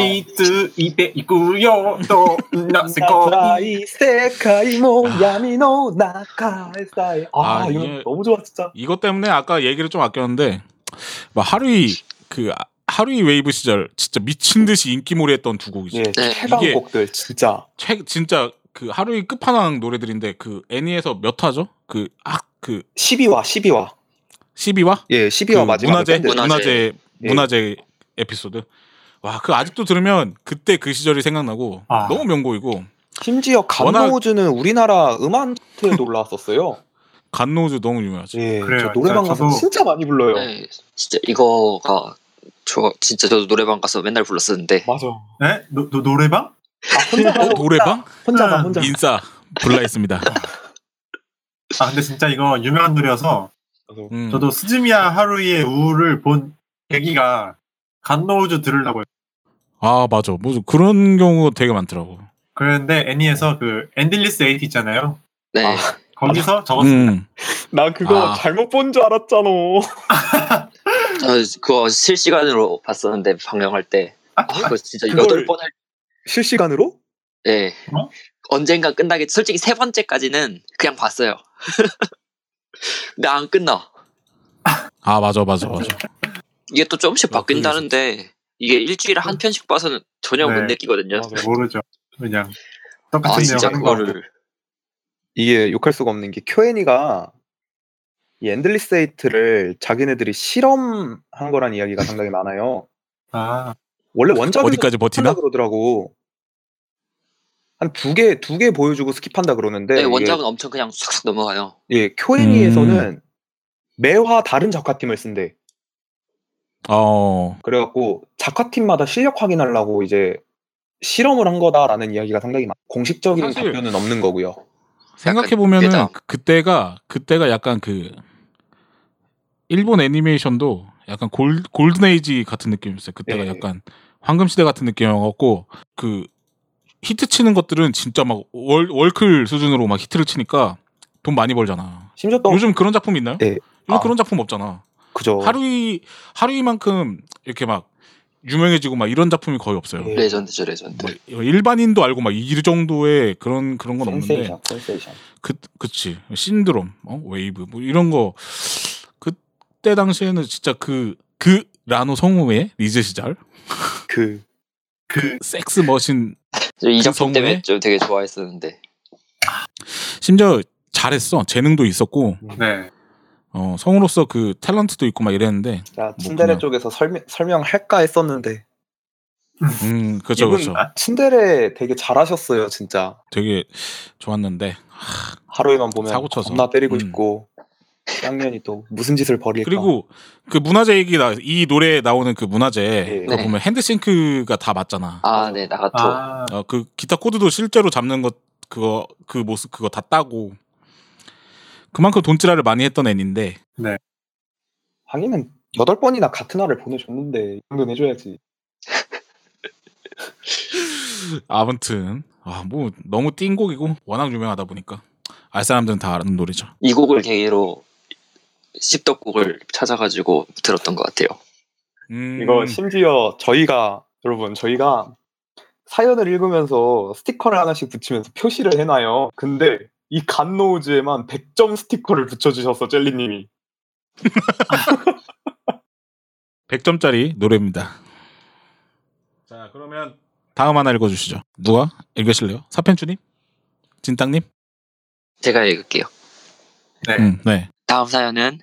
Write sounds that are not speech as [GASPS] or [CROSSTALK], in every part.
아, 와, 私ついていくよとなせこ 나이 세카이 모 야미노 나카에 사이. 아, 아, 이거 이게- 너무 좋아 진짜. 이것 때문에 아까 얘기를 좀 아꼈는데 막 하루이 그 아- 하루이 웨이브 시절 진짜 미친 듯이 인기몰이했던 두 곡이지. 예, 네. 이게- 최강곡들 진짜. 최 진짜 그 하루이 끝판왕 노래들인데 그 애니에서 몇 화죠? 그악그 12화, 12화. 12화? 예, 12화 그 마지막 문화재 밴드. 문화- 문화재 예. 문화재 에피소드. 와, 그 아직도 들으면 그때 그 시절이 생각나고 아. 너무 명곡이고 심지어 God knows는 우리나라 음원 차트에도 올라왔었어요. God knows 너무 유명하지. 예, 그래요. 저 노래방 진짜 가서 저도- 진짜 많이 불러요. 네, 진짜 이거가 저 진짜 저도 노래방 가서 맨날 불렀었는데 맞아. 네? 노, 노, 노래방? 아, 혼자 가, 노래방? 혼자 가, 음, 혼자. 가. 인싸 불러했습니다. 아 근데 진짜 이거 유명한 노래여서 음. 저도 스즈미야 하루히의 우울을 본 계기가 God knows 들으려고. 아 맞아. 뭐 그런 경우 되게 많더라고. 그런데 애니에서 그 Endless Eight 있잖아요. 네, 아. 거기서 적었습니다. 음. 나 그거 아. 잘못 본 줄 알았잖아. [LAUGHS] 저 그거 실시간으로 봤었는데 방영할 때 아, 그거 진짜 여덟 번 할, 실시간으로? 예, 어? 언젠가 끝나게 솔직히 세 번째까지는 그냥 봤어요. [LAUGHS] 근데 안 끝나. 아 맞아 맞아 맞아. 이게 또 조금씩 아, 바뀐다는데 이게 일주일에 한 편씩 봐서는 전혀 못 네. 느끼거든요. 맞아. 모르죠. 그냥 아 똑같은 내용 진짜 하는 거. 그거를 이게 욕할 수가 없는 게 쿄애니가 이 Endless Eight를 자기네들이 실험한 거란 이야기가 상당히 많아요. 아 원래 원작에서 어디까지 버티나? 그러더라고. 한 두 개, 두 개 보여주고 skip한다 그러는데. 네, 원작은 엄청 그냥 싹싹 넘어가요. 예, 쿄엔이에서는 음. 매화 다른 작가팀을 쓴대. 어. 그래갖고 작가팀마다 실력 확인하려고 이제 실험을 한 거다라는 이야기가 상당히 많아. 공식적인 사실- 답변은 없는 거고요. 생각해 보면은 예다. 그때가 그때가 약간 그 일본 애니메이션도 약간 골 골든 에이지 같은 느낌이었어요. 그때가 예. 약간 황금 시대 같은 느낌이었고 그 히트 치는 것들은 진짜 막 월, 월클 수준으로 막 히트를 치니까 돈 많이 벌잖아. 심지어 또 요즘 그런 작품 있나요? 예. 요즘 아. 그런 작품 없잖아. 그죠. 하루히 하루히만큼 이렇게 막 유명해지고 막 이런 작품이 거의 없어요. 예. 레전드죠 레전드. 뭐 일반인도 알고 막 이 정도의 그런 그런 건 없는데 센세이션, 센세이션. 그 그치 신드롬 어 웨이브 뭐 이런 거 그때 당시에는 진짜 그 히라노 성우의 리즈 시절 그그 섹스 머신 저이 그 작품 때문에 성우의? 좀 되게 좋아했었는데. 심지어 잘했어 재능도 있었고 네. 어 성우로서 그 탤런트도 있고 막 이랬는데 자, 친데레 그냥- 쪽에서 설명, 설명할까 했었는데 음 그죠 그죠 아, 친데레 되게 잘하셨어요 진짜 되게 좋았는데 하루에만 보면 사고 쳐서. 겁나 때리고 음. 싶고 쌍년이 또 무슨 짓을 벌일까 그리고 그 문화재 얘기 나 이 노래에 나오는 그 문화재 예. 그거 네. 보면 핸드싱크가 다 맞잖아 아, 네, 나가토. 아 어, 그 기타 코드도 실제로 잡는 것 그거 그 모습 그거 다 따고 그만큼 돈지랄을 많이 했던 애인데. 하기는 여덟 번이나 같은 화를 보내줬는데 이 정도는 해줘야지. [LAUGHS] 아무튼 아 뭐 너무 띵 곡이고 워낙 유명하다 보니까 알 사람들은 다 아는 노래죠. 이 곡을 계기로 씹덕곡을 찾아가지고 들었던 것 같아요. 음, 이거 심지어 저희가 여러분 저희가 사연을 읽으면서 스티커를 하나씩 붙이면서 표시를 해놔요. 근데 이 간노우즈에만 100점 스티커를 붙여주셨어 젤리님이 [LAUGHS] 100점짜리 노래입니다. 자 그러면 다음 하나 읽어주시죠. 누가 읽으실래요? 사펜추님, 진땅님? 제가 읽을게요. 네. 음, 네. 다음 사연은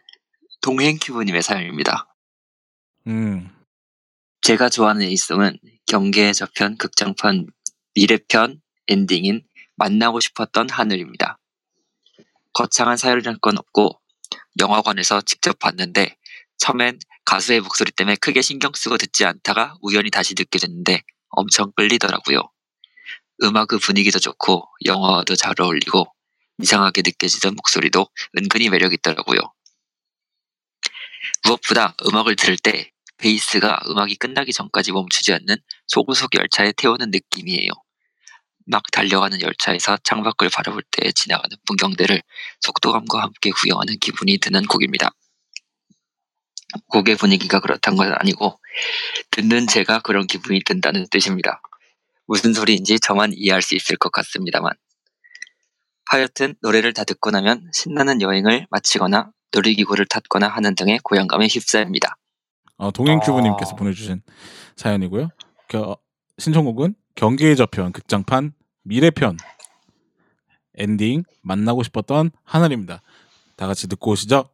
동행큐브님의 사연입니다. 음, 제가 좋아하는 에이송은 경계의 저편 극장판 미래편 엔딩인 만나고 싶었던 하늘입니다. 거창한 사연이랄 건 없고 영화관에서 직접 봤는데 처음엔 가수의 목소리 때문에 크게 신경 쓰고 듣지 않다가 우연히 다시 듣게 됐는데 엄청 끌리더라고요. 음악의 분위기도 좋고 영화와도 잘 어울리고 이상하게 느껴지던 목소리도 은근히 매력 있더라고요. 무엇보다 음악을 들을 때 베이스가 음악이 끝나기 전까지 멈추지 않는 소고속 열차에 태우는 느낌이에요. 막 달려가는 열차에서 창밖을 바라볼 때 지나가는 풍경들을 속도감과 함께 구경하는 기분이 드는 곡입니다. 곡의 분위기가 그렇단 건 아니고 듣는 제가 그런 기분이 든다는 뜻입니다. 무슨 소리인지 저만 이해할 수 있을 것 같습니다만. 하여튼 노래를 다 듣고 나면 신나는 여행을 마치거나 놀이기구를 탔거나 하는 등의 고향감에 휩싸입니다. 어, 동행큐브님께서 아. 보내주신 사연이고요. 겨- 신청곡은 경계의 저편 극장판 미래편 엔딩 만나고 싶었던 하늘입니다. 다 같이 듣고 오시죠.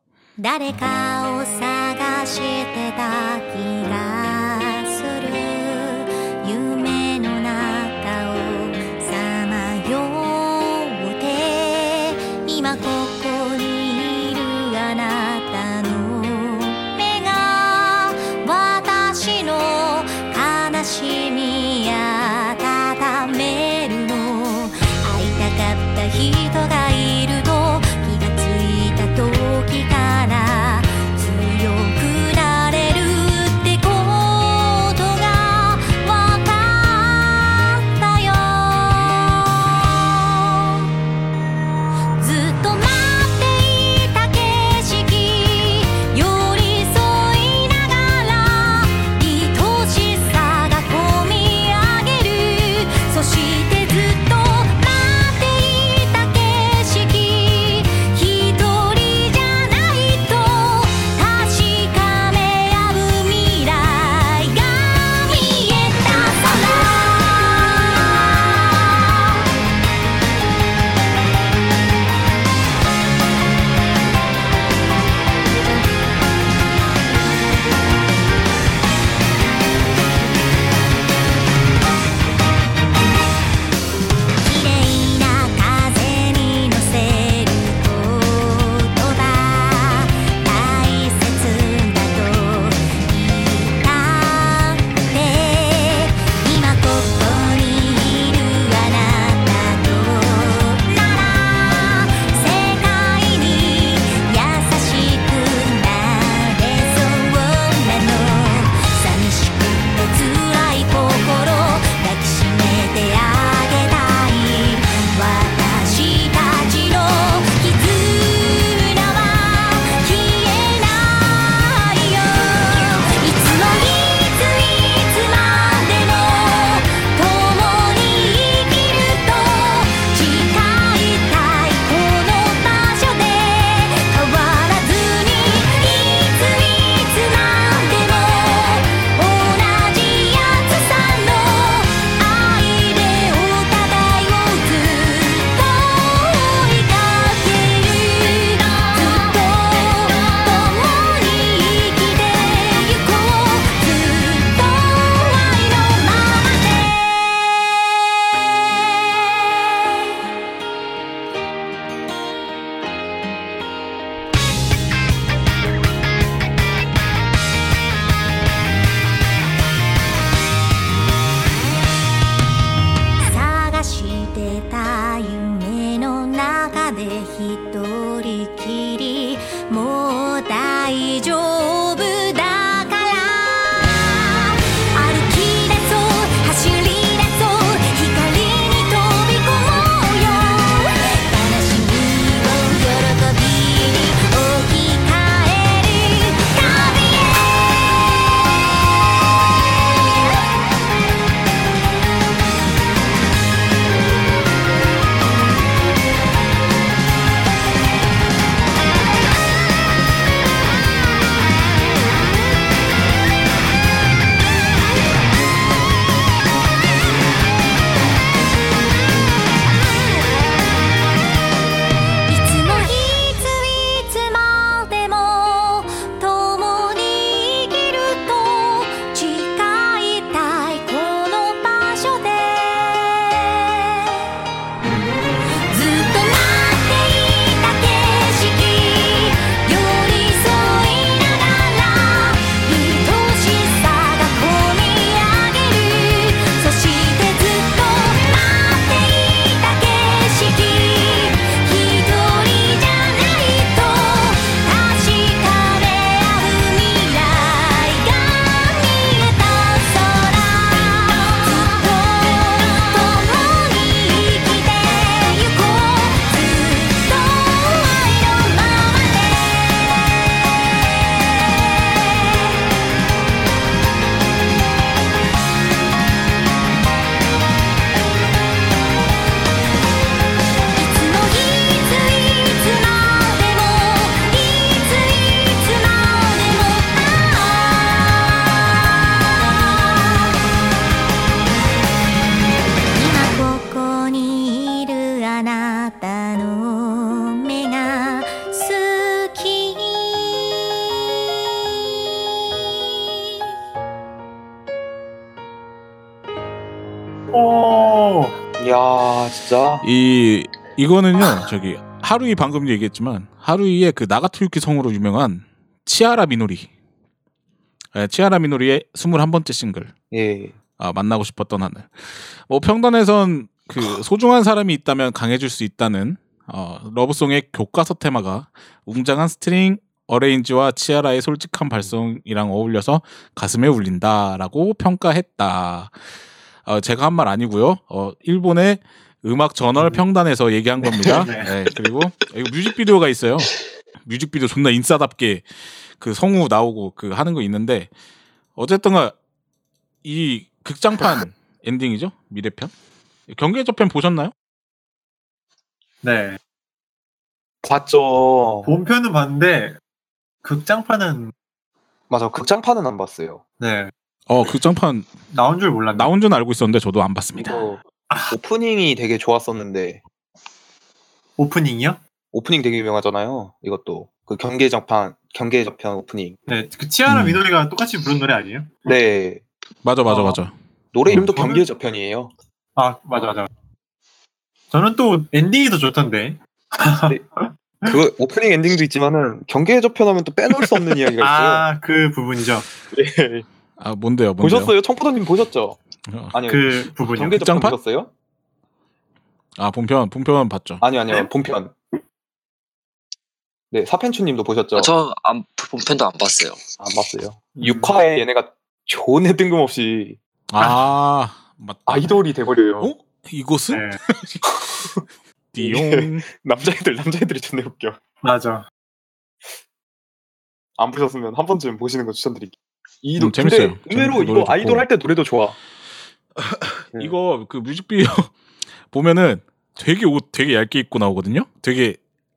이 이거는요 저기 하루히 방금 얘기했지만 하루히의 그 나가토 유키 성우로 유명한 치하라 미노리 예, 치하라 미노리의 21번째 싱글 예 아, 만나고 싶었던 하늘 뭐 평단에선 그 소중한 사람이 있다면 강해질 수 있다는 어, love song의 교과서 테마가 웅장한 string arrange와 치하라의 솔직한 발성이랑 어울려서 가슴에 울린다라고 평가했다. 어, 제가 한 말 아니고요. 어, 일본의 음악 저널 평단에서 얘기한 겁니다. [LAUGHS] 네. 네, 그리고 이거 뮤직비디오가 있어요. 뮤직비디오 존나 인싸답게 그 성우 나오고 그 하는 거 있는데 어쨌든가 이 극장판 [LAUGHS] 엔딩이죠 미래편 경계 저편 보셨나요? 네. 봤죠 본편은 봤는데 극장판은 맞아 극장판은 안 봤어요 네 어 극장판 나온 줄 몰랐네. 나온 줄은 알고 있었는데 저도 안 봤습니다. 이거 오프닝이 되게 좋았었는데 오프닝이요? 오프닝 되게 유명하잖아요 이것도 그 경계장판 경계 저편 오프닝 네. 그 치하라 음. 미노리가 똑같이 부른 노래 아니에요? 네 맞아 맞아 어. 맞아. 노래 이름도 저는- 경계 저편이에요 아 맞아 맞아. 저는 또 엔딩이 더 좋던데. 그 오프닝 엔딩도 있지만은 경계 저편 하면 또 빼놓을 수 없는 [LAUGHS] 이야기가 있어요 아 그 부분이죠. 예. 아 뭔데요 뭔데요? 보셨어요 청포도님 보셨죠 어, 아니요 그 부분이요. 경계저편 극장판? 보셨어요 아 본편 본편 봤죠. 아니요 아니요 네? 본편 네 사펜추님도 보셨죠 저 안, 본편도 안 봤어요. 안 봤어요 음. 6화에 얘네가 존에 뜬금없이 아 맞다. 아이돌이 돼버려요 어? 이곳은 네. [LAUGHS] 띠용. 남자애들 남자애들이 존나 웃겨 맞아. 안 보셨으면 한 번쯤 보시는 거 추천드릴게요 이 음, 재밌어요. 의외로 이거 아이돌. 할 때 노래도 좋아 음. 이거 그 뮤직비디오 [LAUGHS] 보면은 되게 옷 되게 얇게 입고 나오거든요. 되게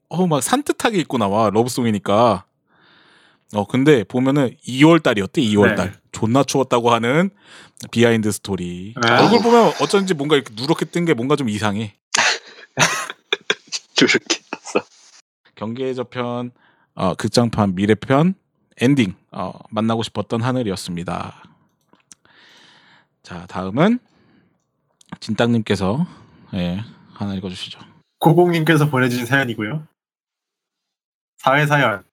어막 산뜻하게 입고 나와 러브송이니까. 어 근데 보면은 2월 달이었대 2월 네. 달 존나 추웠다고 하는 Behind story. 네. 얼굴 보면 어쩐지 뭔가 이렇게 누렇게 뜬 게 뭔가 좀 이상해. [LAUGHS] 이렇게 봤어. 경계의 저편 어, 극장판 미래편 엔딩 어, 만나고 싶었던 하늘이었습니다. 자 다음은 진땅님께서 예, 하나 읽어주시죠. 고공님께서 보내주신 사연이고요. 사회 사연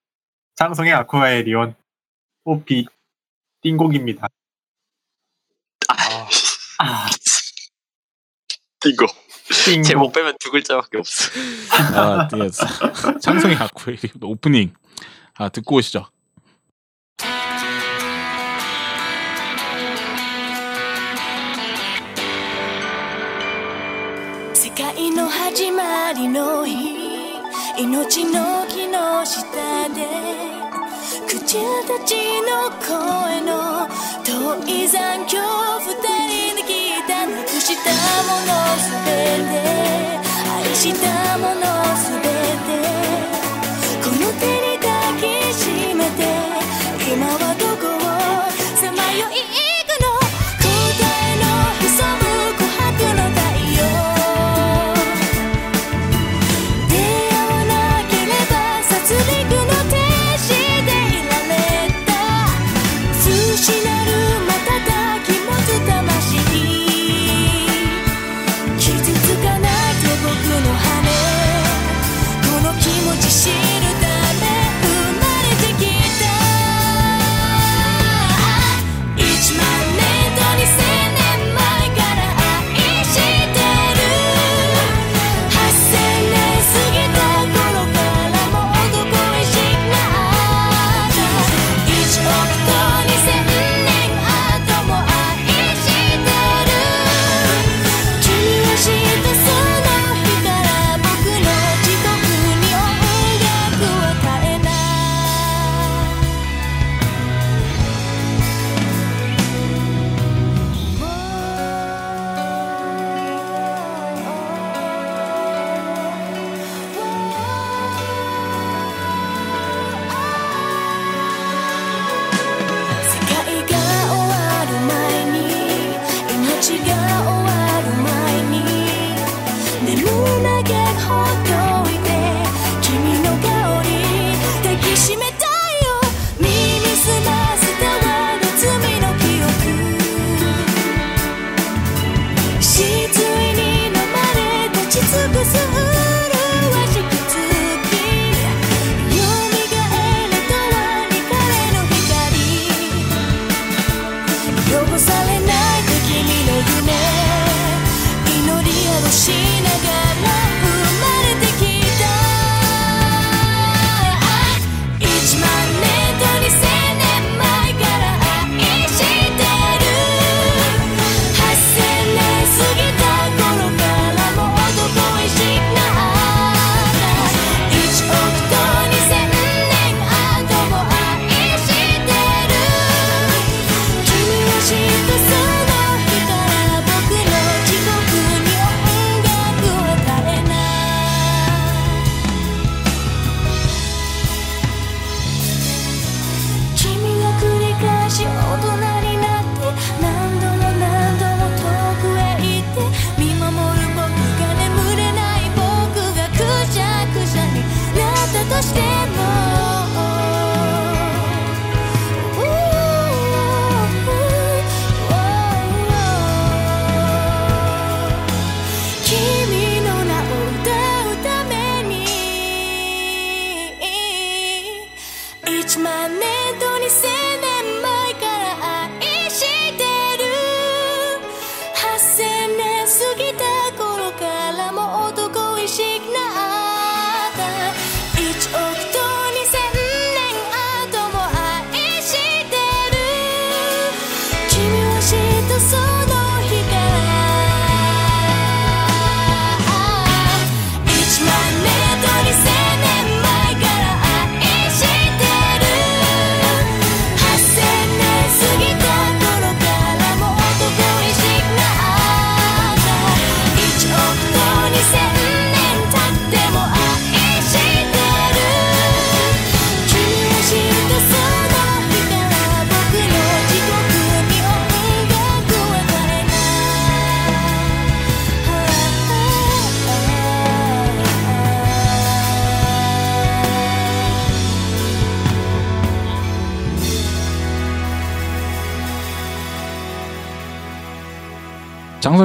창성의 아쿠에리온 뽀피 띵곡입니다. 아, 아, 이거 띵곡. 제목 빼면 두 글자밖에 없어. 아, 예, 창성의 아쿠의 오프닝 아, 듣고 오시죠. りの日命の木の下で口たちの声の遠い残響二人で聞いた。なくしたものすべて愛したもの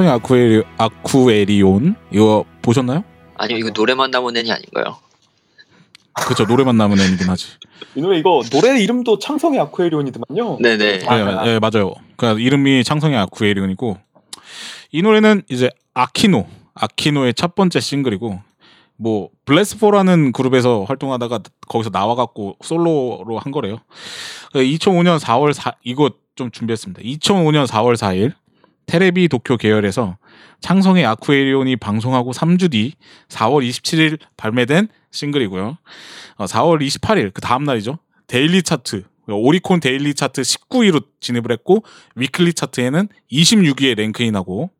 장성의 아쿠에리, 아쿠에리온 이거 보셨나요? 아니요 이거 노래만 남은 애니 아닌가요? 그쵸 노래만 남은 애니긴 하지. [LAUGHS] 이 노래 이거 노래 이름도 창성의 아쿠에리온이더만요. 네네. 아, 네, 맞아요. 네, 맞아요. 그러니까 이름이 창성의 아쿠에리온이고 이 노래는 이제 아키노 아키노의 첫 번째 싱글이고 뭐 블레스포라는 그룹에서 활동하다가 거기서 나와갖고 솔로로 한 거래요. 2005년 4월 4 이거 좀 준비했습니다. 2005년 4월 4일 테레비 도쿄 계열에서 창성의 아쿠에리온이 방송하고 3주 뒤 4월 27일 발매된 싱글이고요. 어, 4월 28일 그 다음 날이죠. daily chart 오리콘 daily chart 19위로 진입을 했고 weekly chart에는 26위에 rank in하고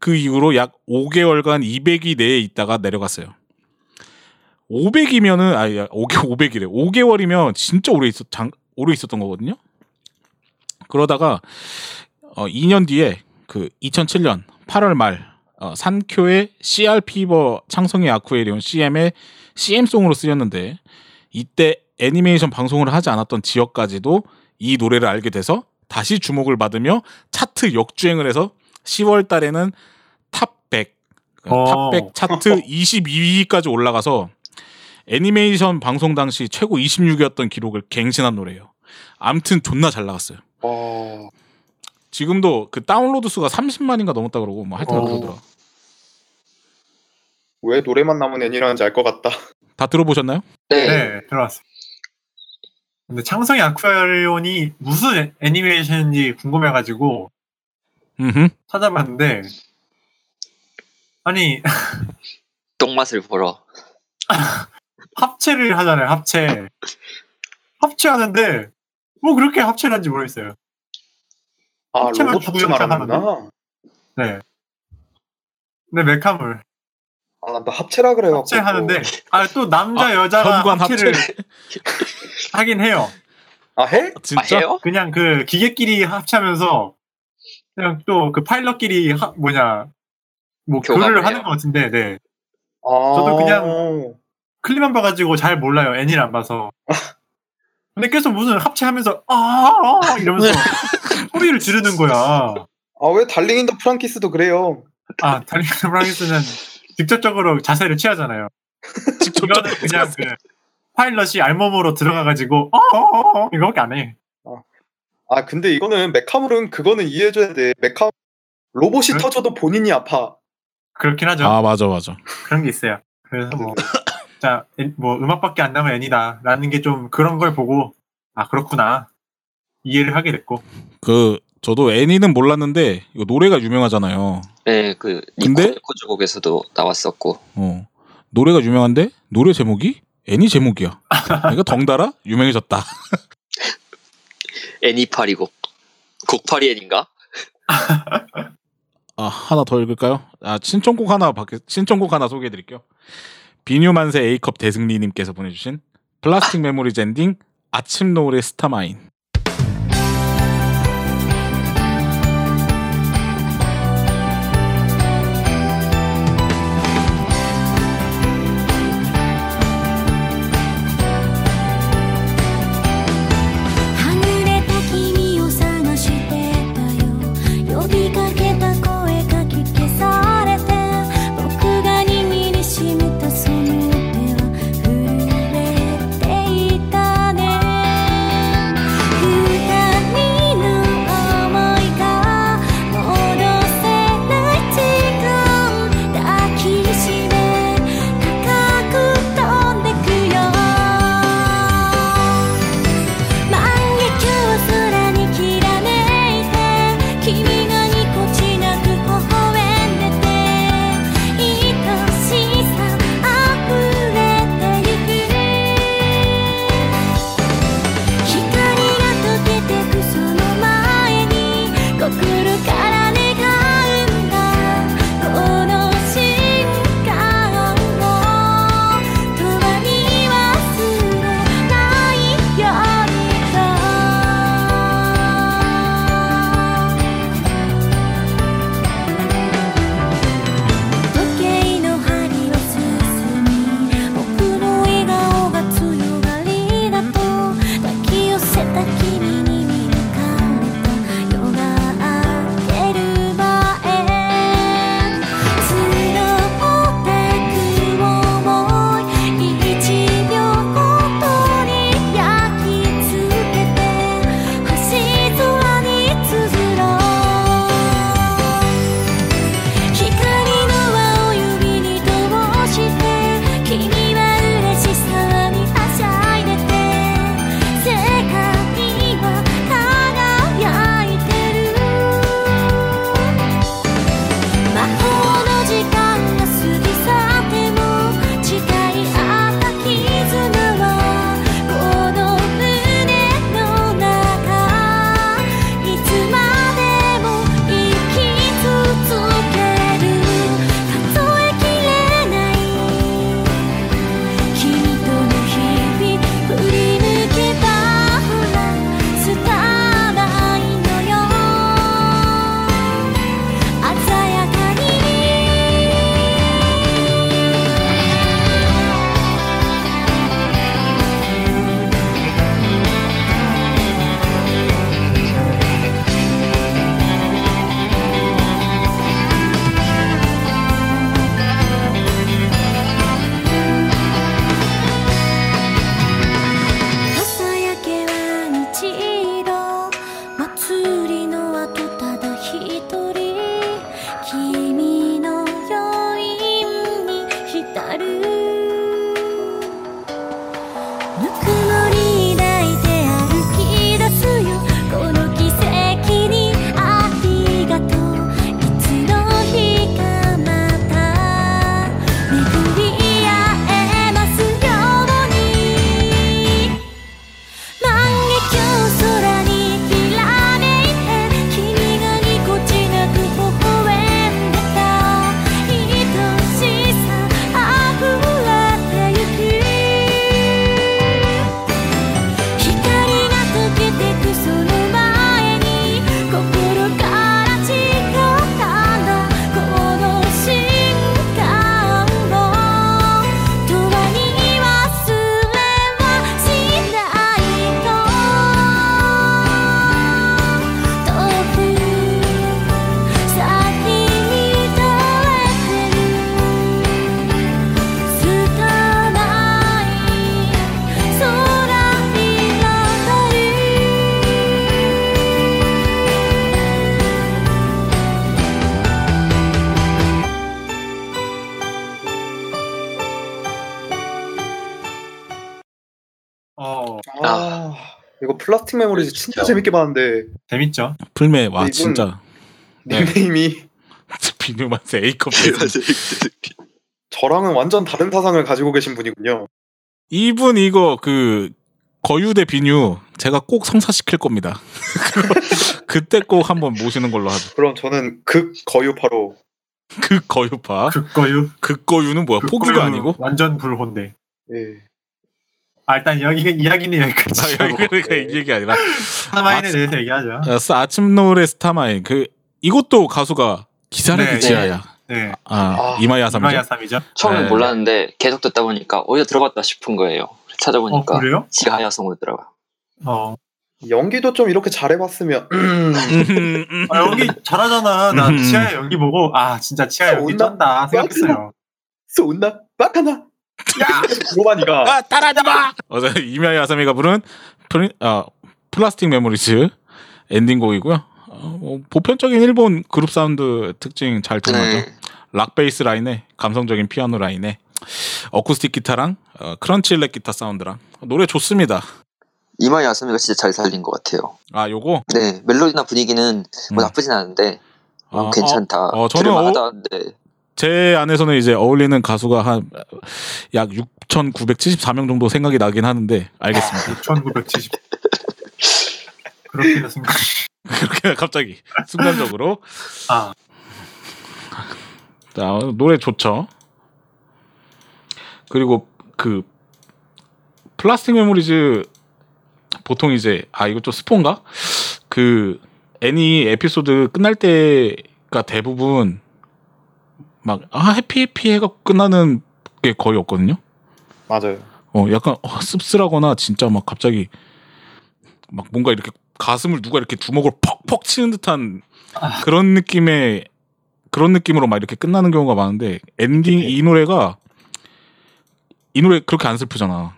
그 이후로 약 5개월간 200위 내에 있다가 내려갔어요. 500이면은 아니 5개 500이래. 5개월이면 진짜 오래 있었 장, 오래 있었던 거거든요. 그러다가 어 2년 뒤에 그 2007년 8월 말 어, 산쿄의 CR 피버 창성의 아쿠에리온 CM의 CM송으로 쓰였는데 이때 애니메이션 방송을 하지 않았던 지역까지도 이 노래를 알게 돼서 다시 주목을 받으며 차트 역주행을 해서 10월 달에는 top 100 어. top 100 차트 [LAUGHS] 22위까지 올라가서 애니메이션 방송 당시 최고 26위였던 기록을 갱신한 노래예요. 암튼 존나 잘 나갔어요. 어, 지금도 그 다운로드 수가 30만인가 넘었다 그러고 뭐 하여튼 어. 그러더라. 왜 노래만 남은 애니라는지 알 것 같다. 다 들어보셨나요? 네. 네, 들어왔어요. 근데 창성의 아쿠아리온이 무슨 애- 애니메이션인지 궁금해가지고 음. 찾아봤는데 아니 [LAUGHS] 똥맛을 보러. 합체를 하잖아요. 합체. 합체하는데 뭐 그렇게 합체를 하는지 모르겠어요. 아 로봇 합체 말하는구나. 네. 근데 메카물 아 나 합체라 그래갖고. 합체하는데 아 또 남자 아, 여자가 합체를 [LAUGHS] 하긴 해요. 아 해? 진짜? 아, 해요? 그냥 그 기계끼리 합체하면서 그냥 또 그 파일럿끼리 하, 뭐냐 뭐 교류를? 하는 것 같은데 네. 아, 저도 그냥- 클립만 봐가지고 잘 몰라요. 애니를 안 봐서. [LAUGHS] 근데 계속 무슨 합체하면서 아, 아 이러면서 [LAUGHS] 소리를 지르는 거야. 아 왜 Darling in the Franxx도 그래요? 아 달리는 프랑스는 직접적으로 자세를 취하잖아요. 이거는 그냥 그 파일럿이 알몸으로 들어가가지고 어, 어, 어, 어 이거밖에 안 해. 아 근데 이거는 메카물은 그거는 이해해줘야 돼. 메카 로봇이 그래? 터져도 본인이 아파. 그렇긴 하죠. 아 맞아 맞아. 그런 게 있어요. 그래서 뭐, [LAUGHS] 자, 애- 뭐 음악밖에 안 남은 애니다라는 게 좀 그런 걸 보고 아 그렇구나 이해를 하게 됐고. 그 저도 애니는 몰랐는데 이거 노래가 유명하잖아요. 네, 그 근데? 니코 코즈곡에서도 나왔었고. 어 노래가 유명한데 노래 제목이 애니 제목이야. [LAUGHS] 그러니까 덩달아 유명해졌다. 애니팔이 곡. 곡팔이 애니인가? [LAUGHS] 아 하나 더 읽을까요? 아 신청곡 하나 밖에 신청곡 하나 소개해드릴게요. 빈유만세 A컵 대승리님께서 보내주신 Plastic Memories 엔딩 아침 노을의 스타마인.「 Plastic Memories 진짜. 재밌게 봤는데 재밌죠. 플메 와 진짜 네. 닉네임이 [LAUGHS] 빈유만세 A컵 저랑은 완전 다른 사상을 가지고 계신 분이군요. 이분 이거 그 거유 대 빈유 제가 꼭 성사시킬 겁니다. [LAUGHS] 그때 꼭 한번 모시는 걸로 하죠. 그럼 저는 극 거유파로 그 거유파. 극 거유. 그 거유는 뭐야? 포규가 극거유 아니고? 완전 불혼데. 예. 아 일단 여기 이야기는 여기까지. 아, 그러니까 이 얘기 아니라 스타마인에 대해서 얘기하죠. 어, 스- 아침 노래 스타마인 그 이것도 가수가 기사의 네, 기치야야. 네. 아, 아, 이마이 아삼이죠. 이마야삼이죠. 처음에 네. 몰랐는데 계속 듣다 보니까 어디서 들어봤다 싶은 거예요. 어 찾아보니까 그래요? 지하야성으로더라고요. 어. 연기도 좀 이렇게 잘해봤으면 음, [LAUGHS] 아, 연기 잘하잖아. 나 음. 치아의 연기 보고 아 진짜 치아 연기 온다? 쩐다 생각했어요. 쏜다 빡하나 야 그로마니가 아, 따라하지 마! 어제 이마이 아사미가 부른 프리, 아, Plastic Memories 엔딩곡이고요. 어, 뭐 보편적인 일본 그룹 사운드 특징 잘 드러나죠. 네. 락 베이스 라인에 감성적인 피아노 라인에 어쿠스틱 기타랑 어, crunch 일렉 기타 사운드랑 노래 좋습니다. 이마이 아사미가 진짜 잘 살린 것 같아요. 아 요거 네, 멜로디나 분위기는 뭐 음. 나쁘진 않은데 어, 아, 괜찮다. 어, 어, 저는 어- 하다는데 제 안에서는 이제 어울리는 가수가 한 약 6,974명 정도 생각이 나긴 하는데 알겠습니다. 1970. 그렇게 생각. [LAUGHS] 그렇게 갑자기 순간적으로 아 자, 어, 노래 좋죠. 그리고 그 Plastic Memories 보통 이제 아 이거 좀 스폰가? 그 애니 에피소드 끝날 때가 대부분 막 아 happy happy 해가 끝나는 게 거의 없거든요. 맞아요. 어 약간 어, 씁쓸하거나 진짜 막 갑자기 막 뭔가 이렇게 가슴을 누가 이렇게 주먹으로 퍽퍽 치는 듯한 아. 그런 느낌의 그런 느낌으로 막 이렇게 끝나는 경우가 많은데 엔딩 이 노래가 이 노래 그렇게 안 슬프잖아.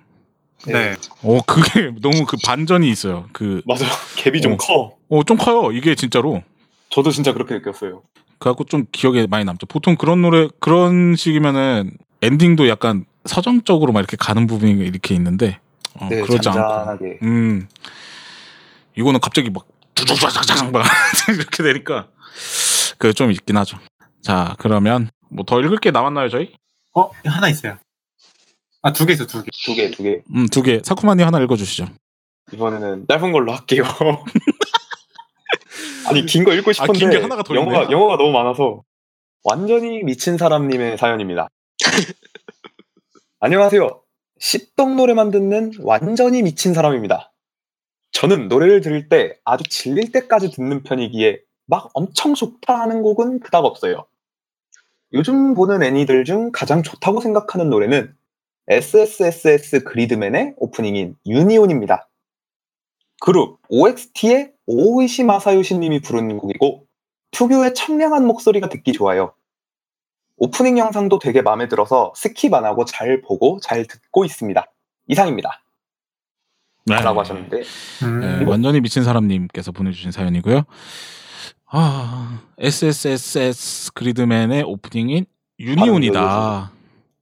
네. 어 그게 [LAUGHS] 너무 그 반전이 있어요. 그 맞아 요. [LAUGHS] 갭이 좀 어. 커. 어좀 커요. 이게 진짜로. 저도 진짜 그렇게 느꼈어요. 그래갖고 좀 기억에 많이 남죠. 보통 그런 노래 그런 식이면은 엔딩도 약간 서정적으로 막 이렇게 가는 부분이 이렇게 있는데 어, 네, 그러지 않고 잔잔하게. 음 이거는 갑자기 막 두둑두둑두둑 막 이렇게 되니까 그 좀 있긴 하죠. 자 그러면 뭐 더 읽을 게 남았나요 저희? 어 하나 있어요. 아 두 개 있어 두 개. 두 개, 두 개. 음두 개. 사쿠마님 하나 읽어주시죠. 이번에는 짧은 걸로 할게요. 아니 긴 거 읽고 싶은데 하나가 더 영어가. 영어가 너무 많아서 완전히 미친 사람님의 사연입니다. [LAUGHS] 안녕하세요. 씹덕 노래만 듣는 완전히 미친 사람입니다. 저는 노래를 들을 때 아주 질릴 때까지 듣는 편이기에 막 엄청 좋다는 곡은 그닥 없어요. 요즘 보는 애니들 중 가장 좋다고 생각하는 노래는 SSSS 그리드맨의 오프닝인 UNION입니다. 그룹 OXT의 오이시 마사요시님이 부른 곡이고 특유의 청량한 목소리가 듣기 좋아요. 오프닝 영상도 되게 마음에 들어서 skip 안 하고 잘 보고 잘 듣고 있습니다. 이상입니다. 라고 하셨는데 음. 네, 완전히 미친 사람님께서 보내주신 사연이고요. 아 SSSS 그리드맨의 오프닝인 유니온이다.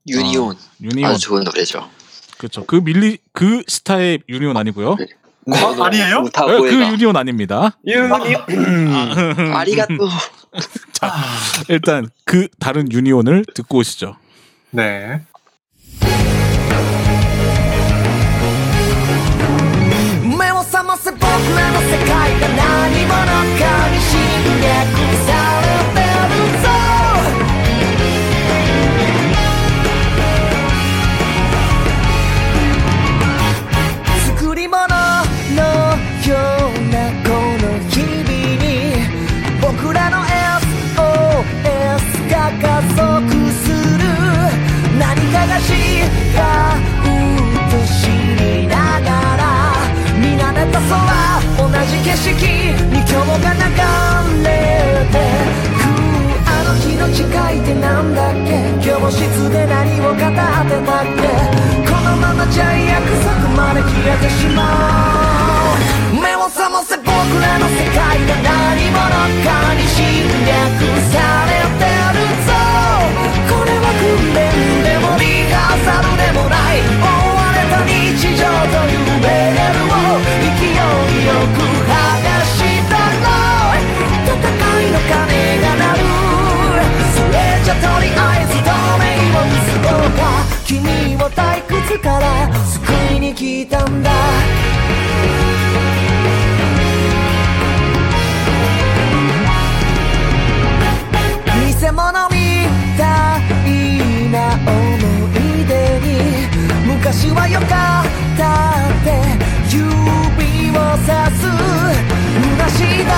유니온 유니온 아주 좋은 노래죠. 그렇죠. 그 밀리 그 스타의 유니온 아니고요. 네. 아, 아니에요? 네, 그 우타고에가 유니온 아닙니다. 유니 아리가또 [LAUGHS] 자 일단 그 다른 유니온을 듣고 오시죠. 네. 色に今日が流れてくあの日の誓いってなんだっけ教室で何を語ってたっけこのままじゃ約束まで消えてしまう目を覚ませ僕らの世界が何者かに侵略され退屈から救いに来たんだ。偽物みたいな思い出に昔は良かったって指をさす虚しいだ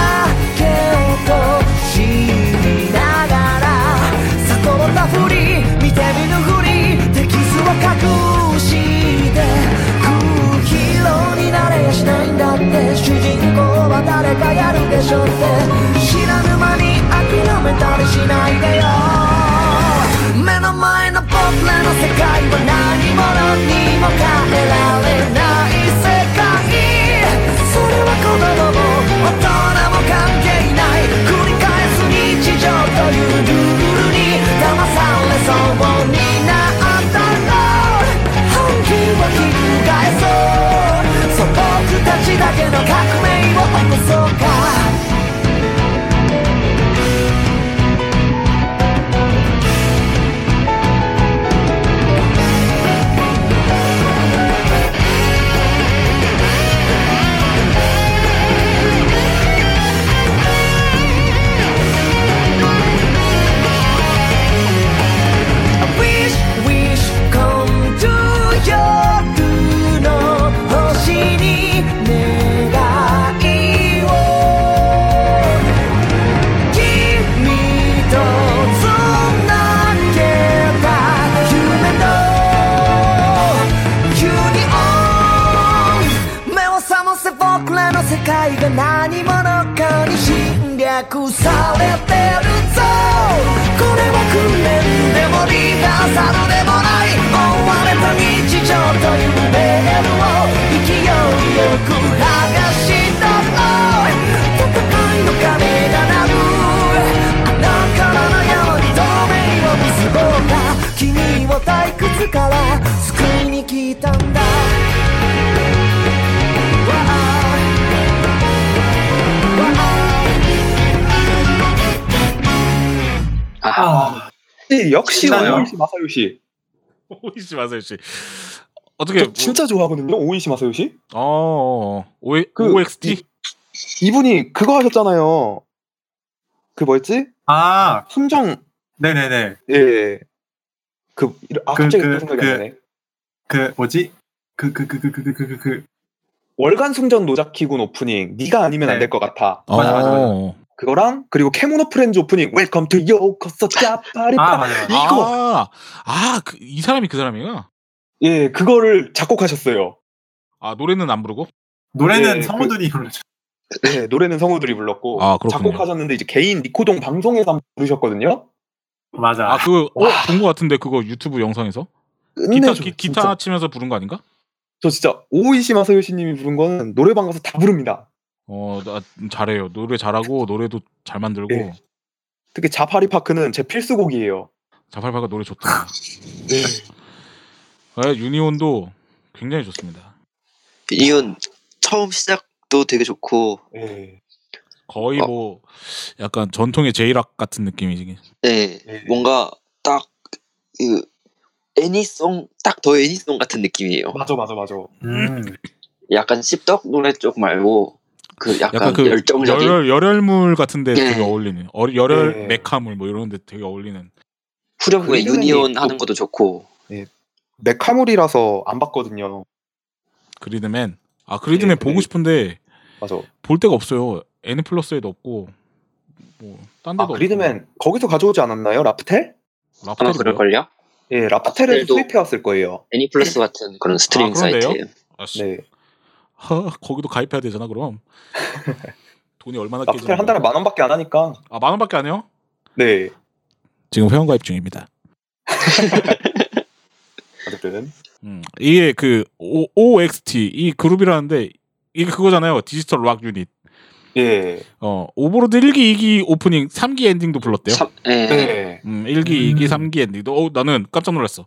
けをと知りながら悟ったふり見て見ぬふり隠して空ヒーローになれやしないんだって主人公は誰かやるでしょって知らぬ間に諦めたりしないでよ目の前の僕らの世界は何者にも変えられない世界それは子供も大人も関係ない繰り返す日常というルールに騙されそうにされてるぞ」「これは訓練でもリハーサルでもない」「追われた日常というレールを勢いよく剥がしたろう」「戦いの鐘が鳴る」「あの頃のように透明を結ぼうか」「君を退屈から救いに来たんだ」あ。 아. 역시 오이시 마사요시. 오이시 마사요시. 어떻게 저 진짜 좋아하거든요. 오이시 마사요시. 어. 어, 어. 오이 그, OXT 이, 분이 그거 하셨잖아요. 그 뭐였지? 아, 순정 네네네. 예. 예, 예. 그, 아, 그, 갑자기 그, 그 생각이 그, 나네. 그, 뭐지? 그, 그, 그, 그, 그, 그, 그, 그. 월간 순정 노자키군 오프닝. 네가 아니면 네. 안될 것 같아. 어. 맞아, 맞아, 맞아. 어. 그거랑 그리고 케모노 프렌즈 오프닝 Welcome to ようこそ ジャパリ 아, パー 맞아, 맞아. 이거 아, 아, 그, 이 사람이 그 사람이구나. 예 그거를 작곡하셨어요. 아, 노래는 안 부르고? 노래는 네, 성우들이 불렀죠. 네 노래는 성우들이 불렀고 아, 그렇군요. 작곡하셨는데 이제 개인 니코동 방송에서 한번 부르셨거든요. 맞아. 아, 그거, 어, 본것 같은데, 그거 유튜브 영상에서? 기타, 끝내줘. 기. 기타 치면서 부른 거 아닌가? 저 진짜 오이시 마 사요시님이 부른 거는 노래방 가서 다 부릅니다. 어, 나 잘해요. 노래 잘하고, 노래도 잘 만들고. 예. 특히 자파리 파크는 제 필수곡이에요. 자팔파가 노래 좋다. [LAUGHS] 네. 아, 유니온도 굉장히 좋습니다. 이건 처음 시작도 되게 좋고, 네. 거의 어. 뭐, 약간 전통의 제이락 같은 느낌이지. 네, 네. 뭔가 딱, 그, 애니송, 딱 더 애니송 같은 느낌이에요. 맞아 맞아 맞아. 음. 약간 씹덕 노래 쪽 말고, 그 약간, 약간 그 열정적인. 열혈, 열혈물 같은데 네. 되게 어울리는. 어, 열혈 네. 메카물 뭐 이런 데 되게 어울리는. 후렴구에 그림이 유니온 또- 하는 것도 좋고, 메카물이라서 안 봤거든요. 그리드맨. 아, 그리드맨 네, 보고 네. 싶은데 맞아. 볼 데가 없어요. 애니플러스에도 없고 뭐 딴 아 데도 그리드맨 거기서 가져오지 않았나요? 라프텔? 아마 라프텔이 뭐야? 그럴 걸요? 예, 라프텔에서 라프텔도- 수입해 왔을 거예요. 애니 플러스 같은 그런 스트리밍 아? 사이트. 아, 씨. 네. 하, 거기도 가입해야 되잖아 그럼. 돈이 얼마나 라프텔 깨지는 한 달에? 만 원밖에 안 하니까. 아, 만 원밖에 안 해요? 네. 지금 회원 가입 중입니다. [LAUGHS] 어쨌든. 음, 이게 그 O, OXT 이 그룹이라는데 이게 그거잖아요. 디지털 락 유닛. 예. 어, 오버로드 1기, 2기 오프닝, 3기 엔딩도 불렀대요. 삼- 예. 네. 음, 1기, 음. 2기, 3기 엔딩도 어, 나는 깜짝 놀랐어.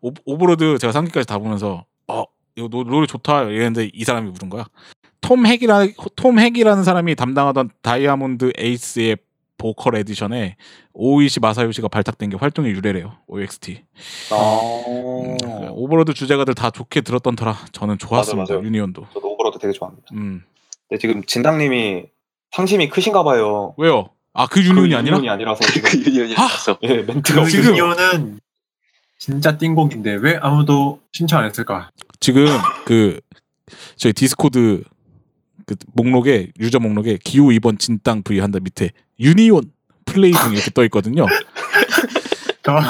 오, 오버로드 제가 3기까지 다 보면서 어, 이거 노, 노래 좋다 이랬는데 이 사람이 부른 거야. 톰 핵이라 톰 핵이라는 사람이 담당하던 다이아몬드 에이스의 보컬 오디션에 오이시 마사요시가 발탁된 게 활동의 유래래요. OXT. 아. 음, 오버로드 주제가들 다 좋게 들었던 터라 저는 좋았습니다. 맞아요. UNION도. 저도 오버로드 되게 좋아합니다. 음. 근데 지금 진땅님이 상심이 크신가 봐요. 왜요? 아 그 UNION이 그 아니라? UNION이 아니라서 [LAUGHS] 지금 그 UNION이라서. 예, 멘트가 그. UNION은 진짜 띵곡인데 왜 아무도 신청 안 했을까? 지금 그 저희 디스코드 그 목록에 유저 목록에 기호 2번 진땅 V 한다 밑에 UNION 플레이 중 이렇게 떠 있거든요. 저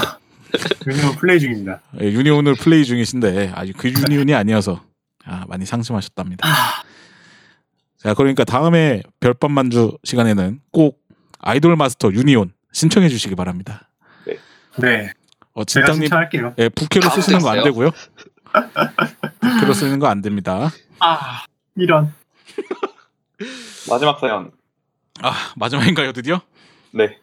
UNION 플레이 중입니다. 예, UNION을 플레이 중이신데 아직 그 UNION이 아니어서 아, 많이 상심하셨답니다. 자, 그러니까 다음에 별밤 만주 시간에는 꼭 아이돌 마스터 UNION 신청해 주시기 바랍니다. 네. 어, 제가 진땅님 신청할게요. 예, 부캐로 쓰시는 거 안? 되고요. [LAUGHS] 부캐로 쓰는 거 안 됩니다. 아, 이런. [LAUGHS] 마지막 사연. 아, 마지막인가요, 드디어? 네.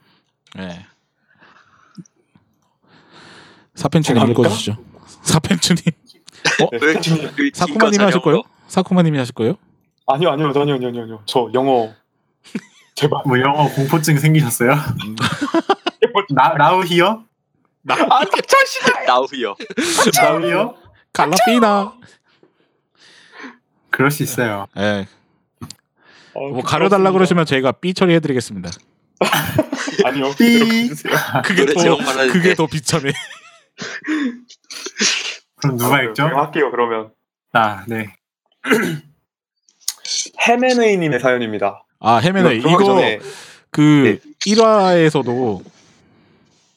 제가 합니까? 읽어주시죠. 사펜추님. 네. [LAUGHS] [LAUGHS] 사쿠마님이 하실 거예요? 사쿠마님이 하실 거예요? 아니요, 아니요, 아니요, 아니요, 아니요. 저 영어 제발. 뭐 영어 공포증 생기셨어요? 나, 나우 히어? 아니, 절실해. 나우요. 나우 히어? 갈라피나. 그럴 수 있어요. 예. 뭐 가려달라 그러시면 저희가 삐 처리해드리겠습니다. [LAUGHS] 아니요. 삐. [LAUGHS] 그게 더. 그게 더 비참해. 그럼 누가 아, 읽죠? 제가 할게요. 그러면 아, 네. [CLEARS THROAT] 헤메네이님의 사연입니다. 아 헤메네 들어가기 이거 전에 그 1화에서도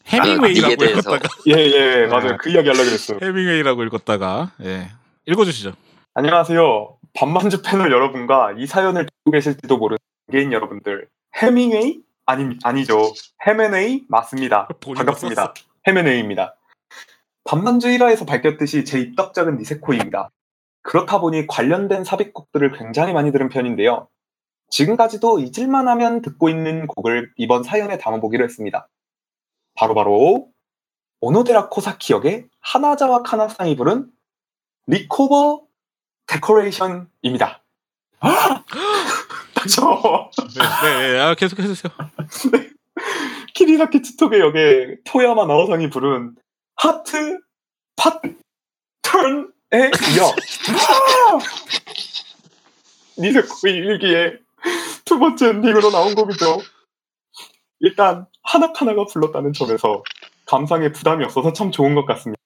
해밍웨이라고 이게 대해서. 읽었다가 예, 예, 맞아요. 그 이야기 하려고 그랬어요. 해밍웨이라고 읽었다가 예 읽어주시죠. 안녕하세요. 반만주 패널 여러분과 이 사연을 듣고 계실지도 모르는 개인 여러분들. 해밍웨이? 아니, 아니죠. 헤메네이 맞습니다. [LAUGHS] 반갑습니다. 헤메네이입니다. 반만주 1화에서 밝혔듯이 제 입덕작은 니세코입니다. 그렇다 보니 관련된 삽입곡들을 굉장히 많이 들은 편인데요. 지금까지도 잊을만 하면 듣고 있는 곡을 이번 사연에 담아보기로 했습니다. 바로바로 오노데라 코사키 역의 하나자와 카나さん이 부른 Recover Decoration입니다. [GASPS] 닥쳐! 네, 네, 네. 아, 계속 해주세요. [LAUGHS] 키리사키 치토게 역의 토야마 나오さん이 부른 하트 파턴의 역. 니세코의 일기에 두 번째 엔딩으로 나온 곡이죠. 일단 하나카나가 불렀다는 점에서 감상에 부담이 없어서 참 좋은 것 같습니다.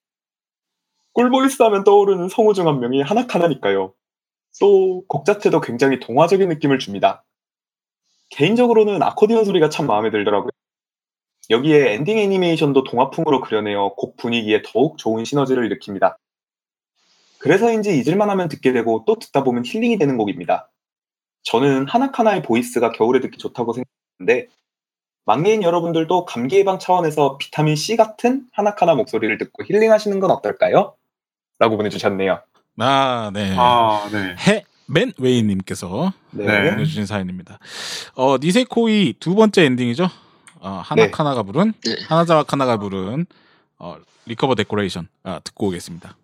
꿀voice 하면 떠오르는 성우 중 한 명이 하나카나니까요. 또 곡 자체도 굉장히 동화적인 느낌을 줍니다. 개인적으로는 아코디언 소리가 참 마음에 들더라고요. 여기에 엔딩 애니메이션도 동화풍으로 그려내어 곡 분위기에 더욱 좋은 시너지를 일으킵니다. 그래서인지 잊을만하면 듣게 되고 또 듣다 보면 힐링이 되는 곡입니다. 저는 하나카나의 voice가 겨울에 듣기 좋다고 생각하는데 막내인 여러분들도 감기 예방 차원에서 비타민 C 같은 하나카나 목소리를 듣고 힐링하시는 건 어떨까요? 라고 보내주셨네요. 아, 네. 아, 네. 해 맨 웨이님께서 네. 네. 보내주신 사연입니다. 어, 니세코이 두 번째 엔딩이죠. 어, 하나카나가 부른 네. 하나자와 카나가 부른 어, Recover Decoration 아, 듣고 오겠습니다.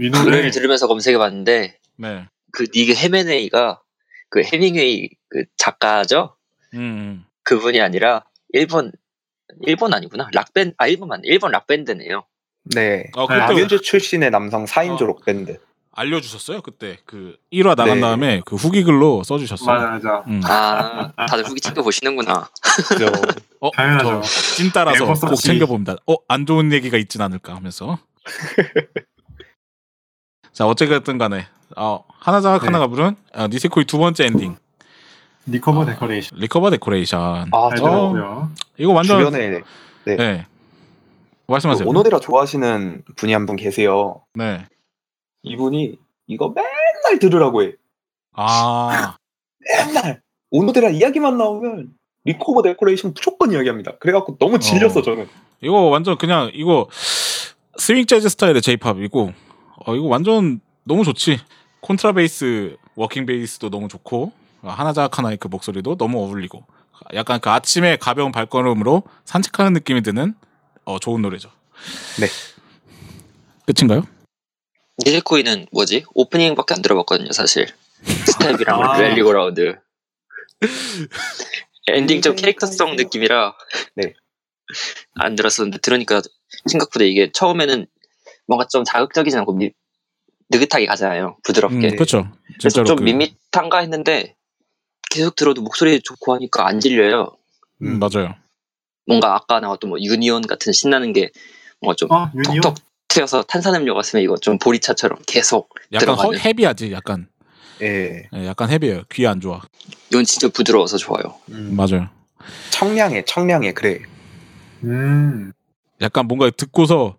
이 노래를 노래 들으면서 검색해봤는데 네. 그 니그 헤메네이가 그 해밍웨이 그 작가죠? 음. 그분이 아니라 일본 일본 아니구나 락밴 아 일본 맞네 일본 락밴드네요. 네. 어, 그때 남현주 출신의 남성 4인조 어. 록밴드. 알려주셨어요 그때 그 1화 나간 네. 다음에 그 후기 글로 써주셨어요. 맞아 맞아 음. 아 다들 후기 챙겨 보시는구나. 그죠. [LAUGHS] 어, 당연하죠. 찐 따라서 꼭 썼지. 챙겨 봅니다. 어, 안 좋은 얘기가 있진 않을까 하면서. [LAUGHS] 자, 어쨌든 간에 어, 하나자와 네. 카나가 부른 어, 니세코이 두 번째 엔딩 Recover Decoration Recover Decoration. 아, 잘 저. 이거 완전 주변에 네. 말씀하세요. 그 오노데라 좋아하시는 분이 한 분 계세요. 네. 이분이 이거 맨날 들으라고 해. 아, 맨날 오노데라 이야기만 나오면 Recover Decoration 무조건 이야기합니다. 그래갖고 너무 질렸어 어. 저는. 이거 완전 그냥 이거 스윙 재즈 스타일의 제이팝이고 어 이거 완전 너무 좋지. 콘트라베이스, walking bass도 너무 좋고 어, 하나자와 카나의 그 목소리도 너무 어울리고 약간 그 아침에 가벼운 발걸음으로 산책하는 느낌이 드는 어 좋은 노래죠. 네. 끝인가요? 니세코이는 뭐지? 오프닝밖에 안 들어봤거든요 사실. STEP이랑 아. Rally Go Round. [LAUGHS] 엔딩 좀 캐릭터성 느낌이라 네. 안 들었었는데 들으니까 생각보다 이게 처음에는 뭔가 좀 자극적이지 않고 미- 느긋하게 가잖아요. 부드럽게. 음, 그렇죠. 그래서 좀 그- 밋밋한가 했는데 계속 들어도 목소리 좋고 하니까 안 질려요. 음, 맞아요. 뭔가 아까 나왔던 뭐 UNION 같은 신나는 게 뭔가 좀어 UNION 톡톡 튀어서 탄산음료 같으면 이거 좀 보리차처럼 계속 약간 허, 들어가는. heavy하지. 약간 예. 예, 약간 헤비해요. 귀안 좋아. 이건 진짜 부드러워서 좋아요. 음, 맞아요. 청량해, 청량해. 그래. 음 약간 뭔가 듣고서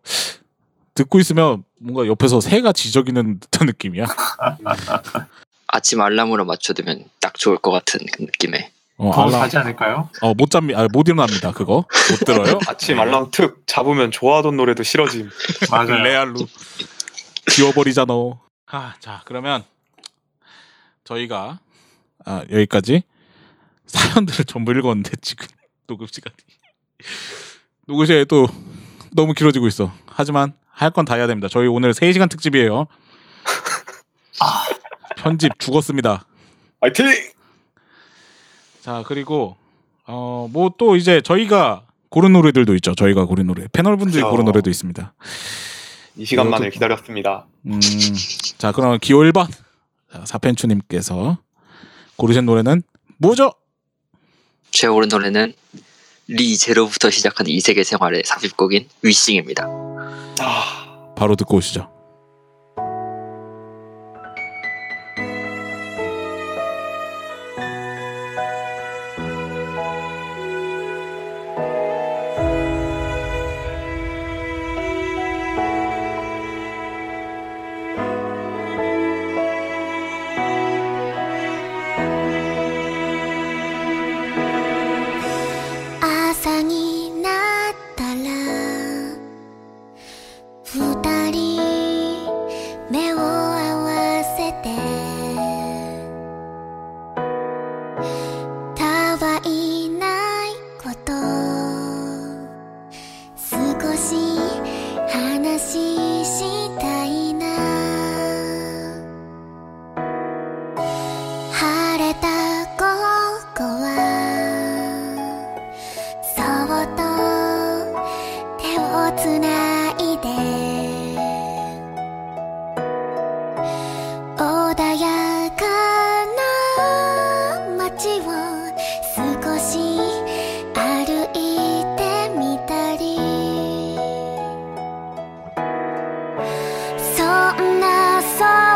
듣고 있으면 뭔가 옆에서 새가 지저귀는 듯한 느낌이야. [LAUGHS] 아침 알람으로 맞춰두면 딱 좋을 것 같은 그 느낌에. 어, 더 알람, 자지 않을까요? 어, 못 잡니, 아, 못 일어납니다. 그거 못 들어요. [LAUGHS] 아침 알람 특 잡으면 좋아하던 노래도 싫어짐. 맞아요. 레알로 지워버리잖아. 아, 자 그러면 저희가 아, 여기까지 사연들을 전부 읽었는데 지금 [LAUGHS] 녹음 시간이 녹음 시간이 또 너무 길어지고 있어. 하지만 할 건 다 해야 됩니다. 저희 오늘 3시간 특집이에요. 편집 죽었습니다. 화이팅! 자 그리고 어 뭐 또 이제 저희가 고른 노래들도 있죠. 저희가 고른 노래 패널분들이 그렇죠. 고른 노래도 있습니다. 이 시간만을 이것도- 기다렸습니다. 음, 자 그럼 기호 1번 자, 사펜추님께서 고르신 노래는 뭐죠? 제 오른 노래는 리 제로부터 시작한 이 세계 생활의 삽입곡인 위싱입니다. 아, 바로 듣고 오시죠. そ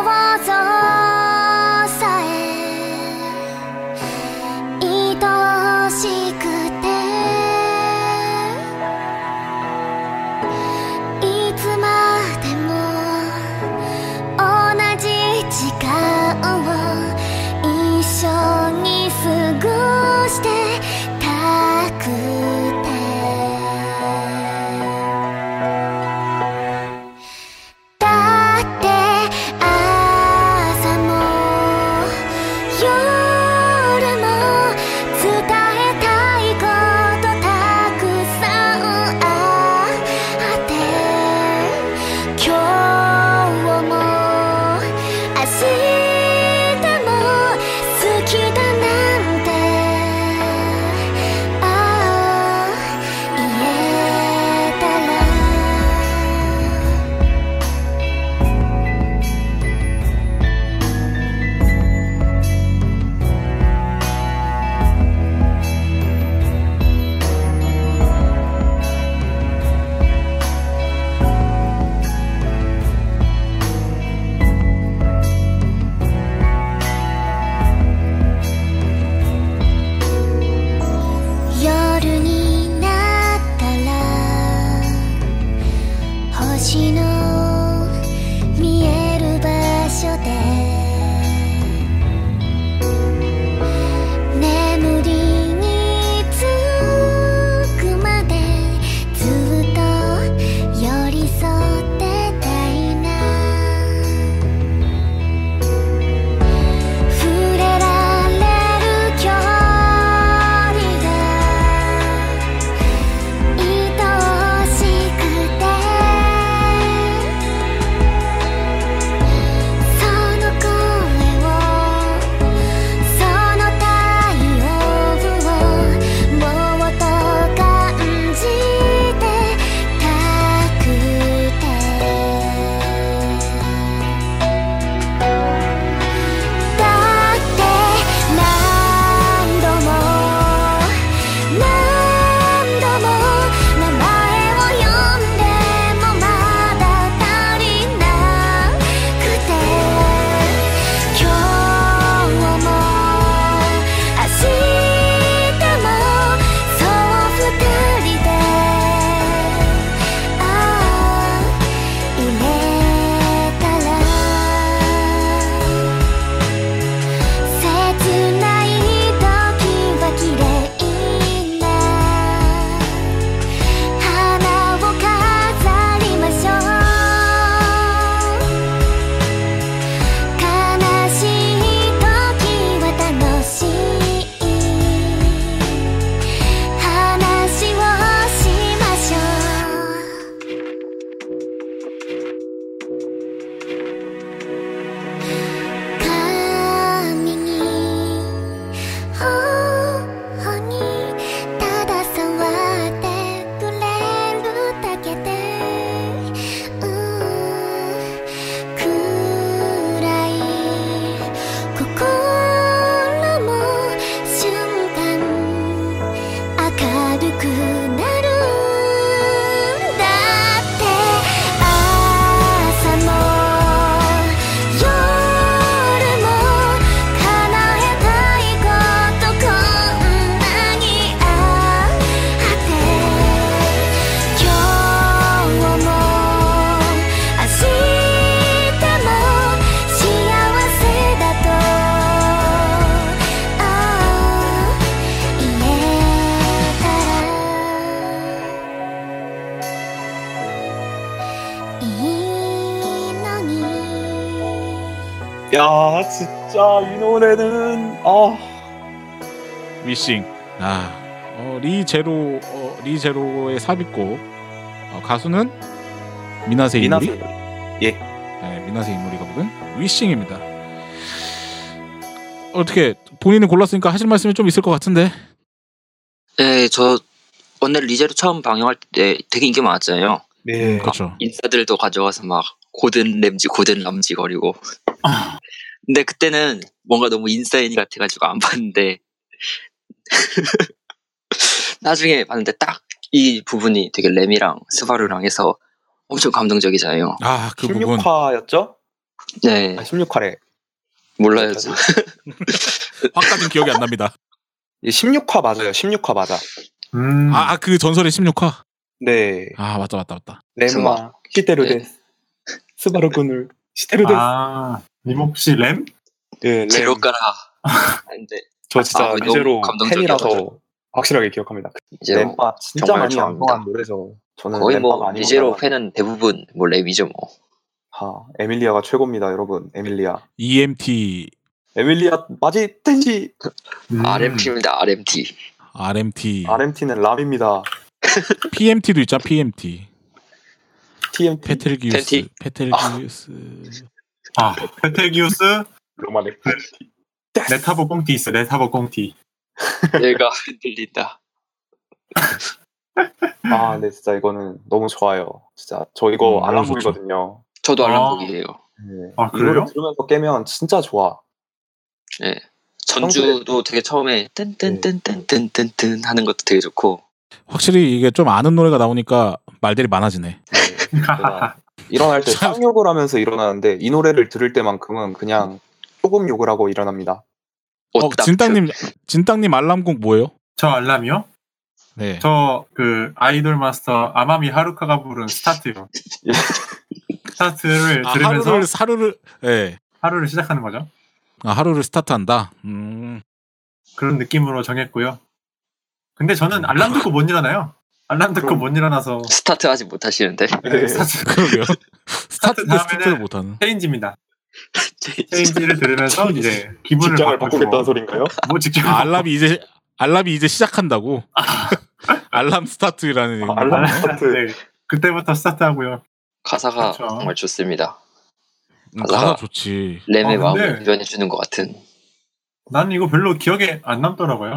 진짜 이 노래는 아 위싱. 아, 어, 리제로, 어, 리제로의 삽입곡. 어, 가수는 미나세 이모리. 미나세 네, 미나세 이모리가 부른 위싱입니다. 어떻게 본인이 골랐으니까 하실 말씀이 좀 있을 것 같은데. 네, 저 오늘 리제로 처음 방영할 때 되게 인기 많았잖아요. 네 그렇죠. 인싸들도 가져와서 막 고든 램지 고든 람지 거리고. 아. 근데 그때는 뭔가 너무 인싸인이 같아가지고 안 봤는데 [LAUGHS] 나중에 봤는데 딱 이 부분이 되게 램이랑 스바루랑 해서 엄청 감동적이잖아요. 아, 그 부분. 16화였죠? 네, 아 16화래 몰라요. 저. 화까진 [LAUGHS] 기억이 안 납니다. 16화 맞아요 16화 맞아 음. 아, 아, 그 전설의 16화. 네 아, 맞다, 맞다, 맞다. 레마 시테르데 스바루군을 시테르데 아, 님 혹시 램? 네, 램. 제로 가라. 근데 저 진짜 아, 감동적이어가지고. 팬이라서 확실하게 기억합니다 이제 램파 진짜 정말 많이. 양성한 노래죠 저는 거의 뭐 리제로 팬은 대부분 뭐 램이죠 뭐. 아, 에밀리아가 최고입니다 여러분 에밀리아 EMT, 에밀리아 마지 텐시 음. RMT입니다. RMT. RMT, RMT는 람입니다 [LAUGHS] PMT도 있잖아. PMT. TMT 페텔기우스, 팬티? 페텔기우스. 아, 페텔기우스 로마네 네타보 꽁티 있어. 네타보 꽁티. 얘가 흔들린다. 아 근데 진짜 이거는 너무 좋아요 진짜 저 이거 음, 있거든요 저도 아. 알람곡이에요. 네. 아, 이 노래 그래요? 들으면서 깨면 진짜 좋아 예. 전주도 되게 처음에 뜬뜬뜬뜬뜬뜬뜬 하는 것도 되게 좋고 확실히 이게 좀 아는 노래가 나오니까 말들이 많아지네. 네. [LAUGHS] 일어날 때 [LAUGHS] 참. 쌍욕을 하면서 일어나는데 이 노래를 들을 때만큼은 그냥 조금 욕을 하고 일어납니다 어, 오딱 진땅님, 진땅님 알람곡 뭐예요? 저 알람이요? 네. 저 그 아이돌 마스터 아마미 하루카가 부른 스타트요. [LAUGHS] 스타트를 아, 들으면서 하루를 하루를 예. 하루를 시작하는 거죠. 아, 하루를 스타트한다. 음. 그런 느낌으로 정했고요. 근데 저는 알람 듣고 못 일어나요. 알람 듣고 못 일어나서 스타트 하지 못하시는데 네. 스타트 [LAUGHS] 그러게요. 스타트 스타트를 못 하는. change입니다. [LAUGHS] change를 들으면서 이제 기분을 직장을 바꾸겠다는 소린가요? [LAUGHS] 뭐 직장을 아, 알람이 이제 알람이 이제 시작한다고. 알람 스타트라는. 아, 알람. 스타트. 네, 그때부터 스타트하고요. 가사가 그렇죠. 정말 좋습니다. 음, 가사 좋지. 램의 아, 마음을 근데- 표현해 주는 것 같은. 난 이거 별로 기억에 안 남더라고요.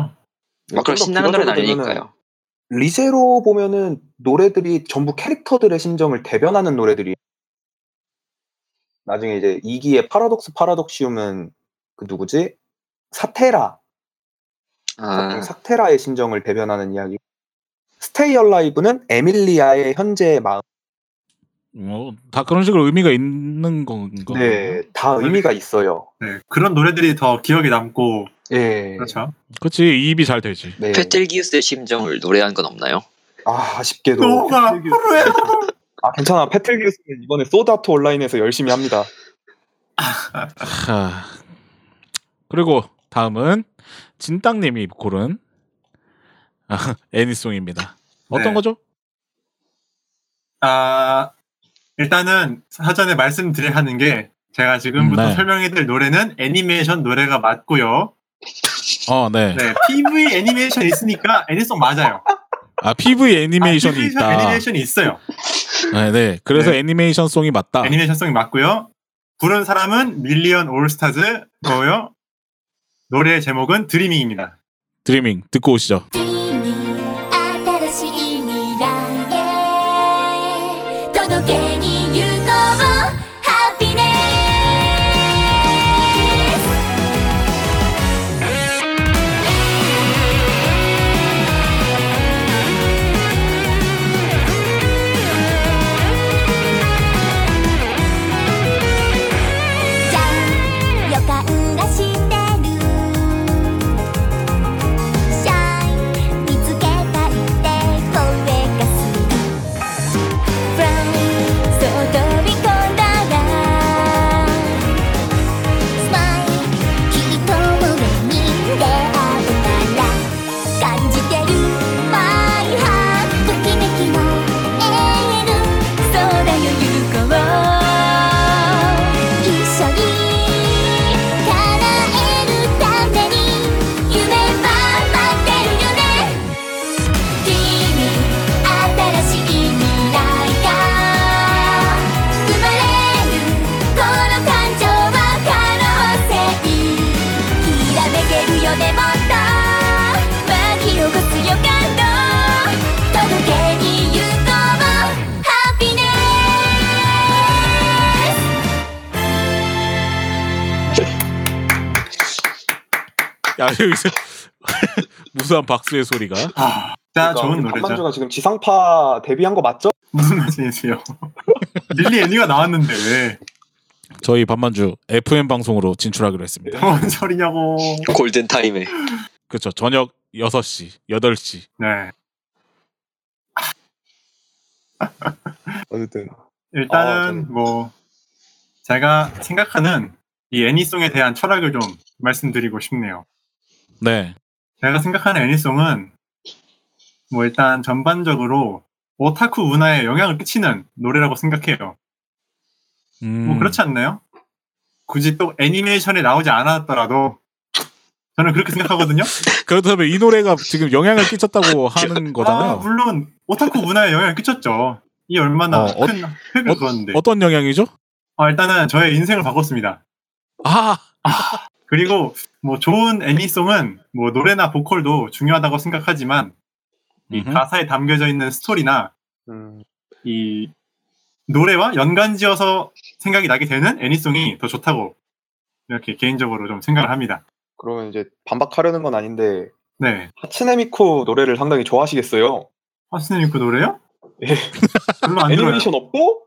막 그런 좀더 신나는 노래는 아니니까요. 리제로 보면은 노래들이 전부 캐릭터들의 심정을 대변하는 노래들이 나중에 이제 2기의 Paradisus-Paradoxum은 그 누구지? 사테라. 아, 사테라의 심정을 대변하는 이야기. 스테이 얼라이브는 에밀리아의 현재의 마음. 어, 다 그런 식으로 의미가 있는 건가? 네, 다 의미가 있어요. 네, 그런 노래들이 더 기억에 남고 예. 그렇죠. 그렇지. 이입이 잘 되지. 네. 페텔기우스의 심정을 노래한 건 없나요? 아, 아쉽게도 너가 하루에 아, 괜찮아. 페틀기우스는 이번에 소드아트 온라인에서 열심히 합니다. 하... 그리고 다음은 진땅님이 고른 아, [LAUGHS] 애니송입니다. 어떤 네. 거죠? 아 일단은 사전에 말씀드려야 하는 게 제가 지금부터 음, 네. 설명해드릴 노래는 애니메이션 노래가 맞고요. 어, 네. 네, PV 애니메이션 있으니까 애니송 맞아요. 아, PV 애니메이션이 아, PV 있다. 애니메이션이 있어요. 네, 네. 그래서 네. 애니메이션 송이 맞다. 애니메이션 송이 맞고요. 부른 사람은 밀리언 올스타즈 고요. 노래 제목은 드리밍입니다. 드리밍 듣고 오시죠. 야 여기서 [LAUGHS] 무수한 박수의 소리가. 아, 진짜 그러니까 좋은 노래죠. 반만주가 지금 지상파 데뷔한 거 맞죠? [LAUGHS] 무슨 말씀이세요? [LAUGHS] 릴리 애니가 나왔는데 왜? 저희 반만주 FM 방송으로 진출하기로 했습니다. 뭔 소리냐고. 골든 타임에 그렇죠. 저녁 6시, 8시. 네. 어쨌든 일단은 아, 뭐 제가 생각하는 이 애니송에 대한 철학을 좀 말씀드리고 싶네요. 네. 제가 생각하는 애니송은 뭐 일단 전반적으로 오타쿠 문화에 영향을 끼치는 노래라고 생각해요. 음, 뭐 그렇지 않나요? 굳이 또 애니메이션에 나오지 않았더라도 저는 그렇게 생각하거든요. [LAUGHS] 그렇다면 이 노래가 지금 영향을 끼쳤다고 [LAUGHS] 하는 아, 거잖아요. 물론 오타쿠 문화에 영향을 끼쳤죠. 이 얼마나 어, 어- 큰 획을 어- 그었는데. 어 떤 영향이죠? 아, 일단은 저의 인생을 바꿨습니다. 아, 그리고 뭐 좋은 애니송은 뭐 노래나 보컬도 중요하다고 생각하지만 이 음흠. 가사에 담겨져 있는 스토리나 음, 이 노래와 연관지어서 생각이 나게 되는 애니송이 더 좋다고 이렇게 개인적으로 좀 생각을 합니다. 그러면 이제 반박하려는 건 아닌데 네. 하츠네미코 노래를 상당히 좋아하시겠어요? 하스네미크 노래요? [LAUGHS] 예. 별로 안. 애니메이션 없고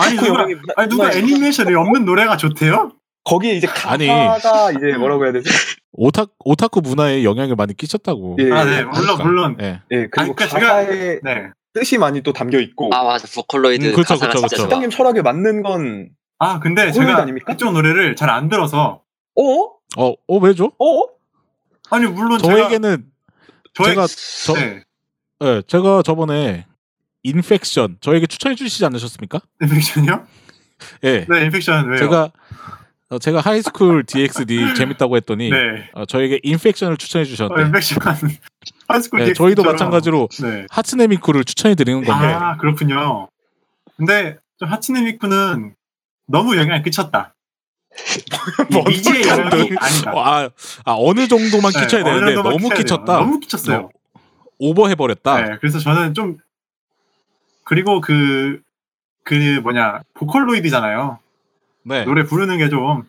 아니, 누가- [LAUGHS] 아니 누가 문화에 애니메이션에 없는 노래가 좋대요? 거기에 이제 아니. 가사가 이제 뭐라고 해야 되지? 오타, 오타쿠 문화에 영향을 많이 끼쳤다고. 예, 아, 네, 물론 그러니까. 물론. 예. 예, 그리고 그러니까 제가- 가사에 네. 뜻이 많이 또 담겨 있고 아 맞아 보컬로이드 음, 그쵸, 가사가 그쵸. 좋아 식당님 철학에 맞는 건 아 근데 제가 아닙니까? 그쪽 노래를 잘 안 들어서 어? 어, 어, 왜죠? 어? 아니 물론 저에게는 제가 제가 저, 네. 예, 제가 저번에 infection 저에게 추천해 주시지 않으셨습니까? infection이요? 예. 네 infection 왜요? 제가 어, 제가 High School DxD [LAUGHS] 재밌다고 했더니 네 어, 저에게 infection을 추천해 어, 주셨는데 infection High School 예, DX 저희도. 마찬가지로 네. 하츠네미쿠를 추천해 드리는 건데 아 그렇군요. 근데 좀 하츠네미쿠는 너무 영향을 끼쳤다. [LAUGHS] 뭔 미지의 영향이 아니다. 어, 아, 아, 어느 정도만 네, 끼쳐야 되는데 정도만 너무. 끼쳤다. 너무 끼쳤어요. 너- 오버해 버렸다. 네, 그래서 저는 좀 그리고 그, 그 뭐냐 보컬로이드잖아요. 네. 노래 부르는 게 좀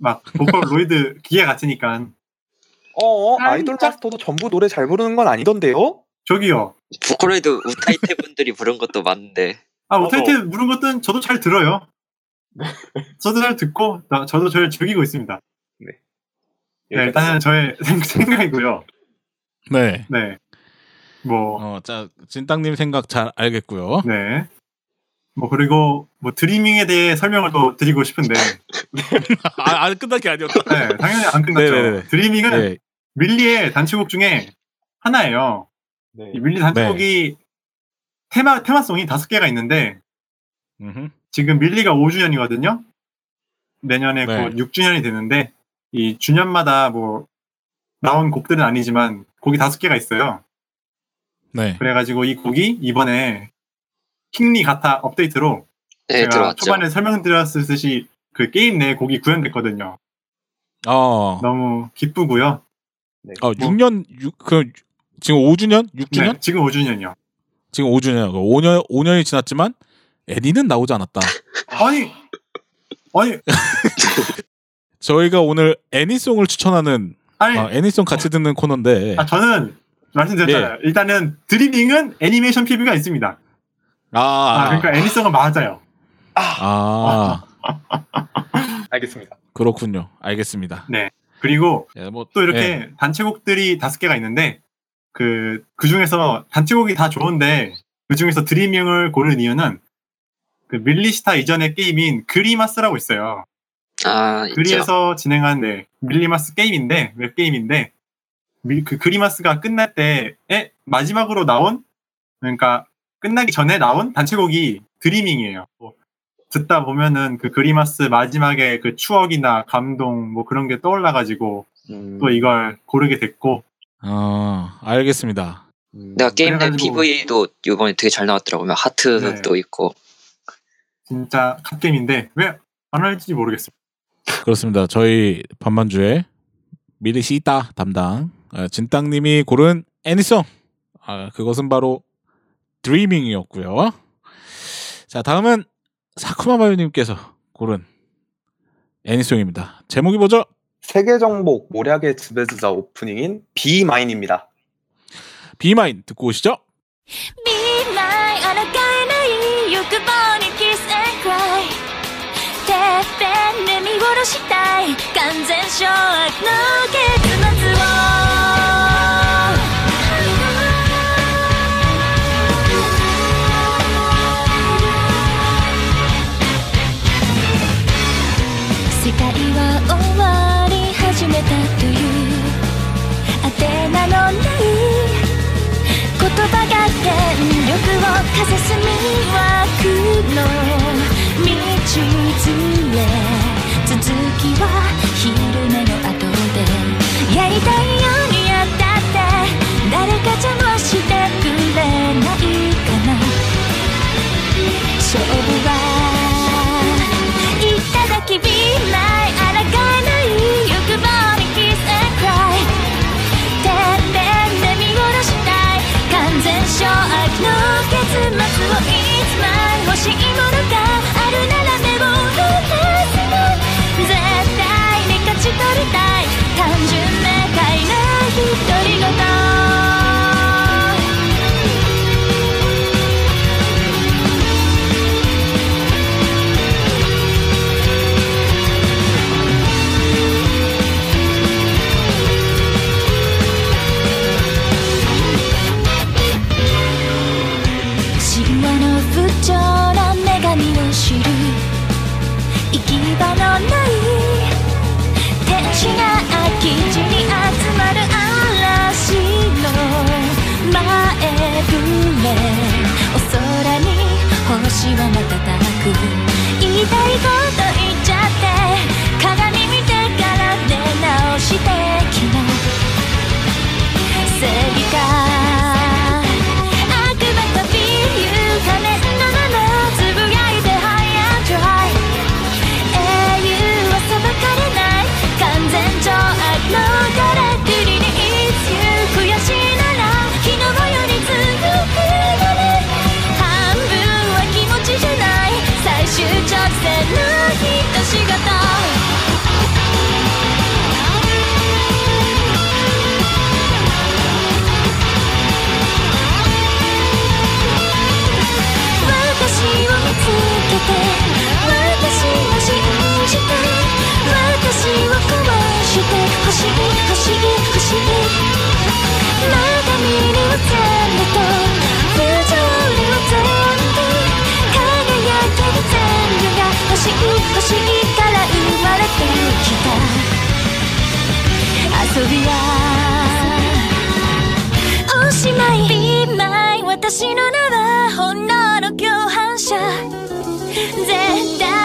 막 보컬 로이드 [LAUGHS] 기계 같으니까 어, 살짝- 아이돌 마스터도 전부 노래 잘 부르는 건 아니던데요? 저기요. 보컬로이드 우타이테 분들이 부른 것도 많은데 아 어, 오타이테 부른 것은 저도 잘 들어요. 저도 잘 듣고 나- 저도 저를 즐기고 있습니다. 네, 일단은 저의 [LAUGHS] 생- 생각이고요. 네. 네. 뭐, 어, 자, 진땅님 생각 잘 알겠고요. 네. 뭐, 그리고, 뭐, 드리밍에 대해 설명을 또 드리고 싶은데, [LAUGHS] 아, 안 끝난 게 아니었다. 네, 당연히 안 끝났죠. 네네네. 드리밍은 네. 밀리의 단체곡 중에 하나예요. 네. 이 밀리 단체곡이 테마, 테마송이 다섯 개가 있는데, 음흠. 지금 밀리가 5주년이거든요? 내년에 네. 곧 6주년이 되는데, 이 주년마다 뭐, 나온 곡들은 아니지만, 곡이 다섯 개가 있어요. 네. 그래가지고 이 곡이 이번에 킹리 가타 업데이트로 네 제가 들어왔죠. 초반에 설명드렸듯이 그 게임 내 곡이 구현됐거든요. 어, 너무 기쁘고요. 네. 어 6년, 6, 그, 지금 5주년? 6주년? 네, 지금 5주년이요. 지금 5주년. 5년, 5년이 지났지만, 애니는 나오지 않았다. 아니, 아니, [LAUGHS] 저희가 오늘 애니송을 추천하는, 아니, 어, 애니송 같이 듣는 코너인데, 아, 저는 말씀드렸잖아요. 네. 일단은 드리빙은 애니메이션 PV가 있습니다. 아, 아, 그러니까 애니송은 맞아요. 아, [LAUGHS] 알겠습니다. 그렇군요. 알겠습니다. 그리고 예, 뭐, 또 이렇게 예. 단체곡들이 다섯 개가 있는데 그, 그 중에서 단체곡이 다 좋은데 그 중에서 Dreaming을 고른 이유는 그 밀리스타 이전의 게임인 그리마스라고 있어요. 아 있죠. 그리에서 진행한 네, 밀리마스 게임인데 웹 게임인데 밀- 그 그리마스가 끝날 때에 마지막으로 나온 그러니까 끝나기 전에 나온 단체곡이 드리밍이에요. 뭐 듣다 보면은 그 그리마스 마지막에 그 추억이나 감동 뭐 그런 게 떠올라가지고 음, 또 이걸 고르게 됐고 어, 알겠습니다. 음, 내가 게임 내 그래가지고- PV도 이번에 되게 잘 나왔더라고요. 하트도 네. 또 있고. 진짜 갓게임인데 왜 안 할지 모르겠어요. 그렇습니다. 저희 반만주의 미리시다 담당 아, 진땅님이 고른 애니송. 아, 그것은 바로 드리밍이었고요. 자, 다음은 사쿠마마유님께서 고른 애니송입니다. 제목이 뭐죠? 세계 정복 모략의 지배주자 오프닝인 비마인입니다. 비마인 듣고 오시죠. 風すみくの道連れ続きは to 言いして欲しい欲しい欲しいまだ見るを全部と不条理を全部輝ける全部が欲しい欲しいから生まれてきた。遊びはおしまい。Be my 私の名は本能の共犯者。絶対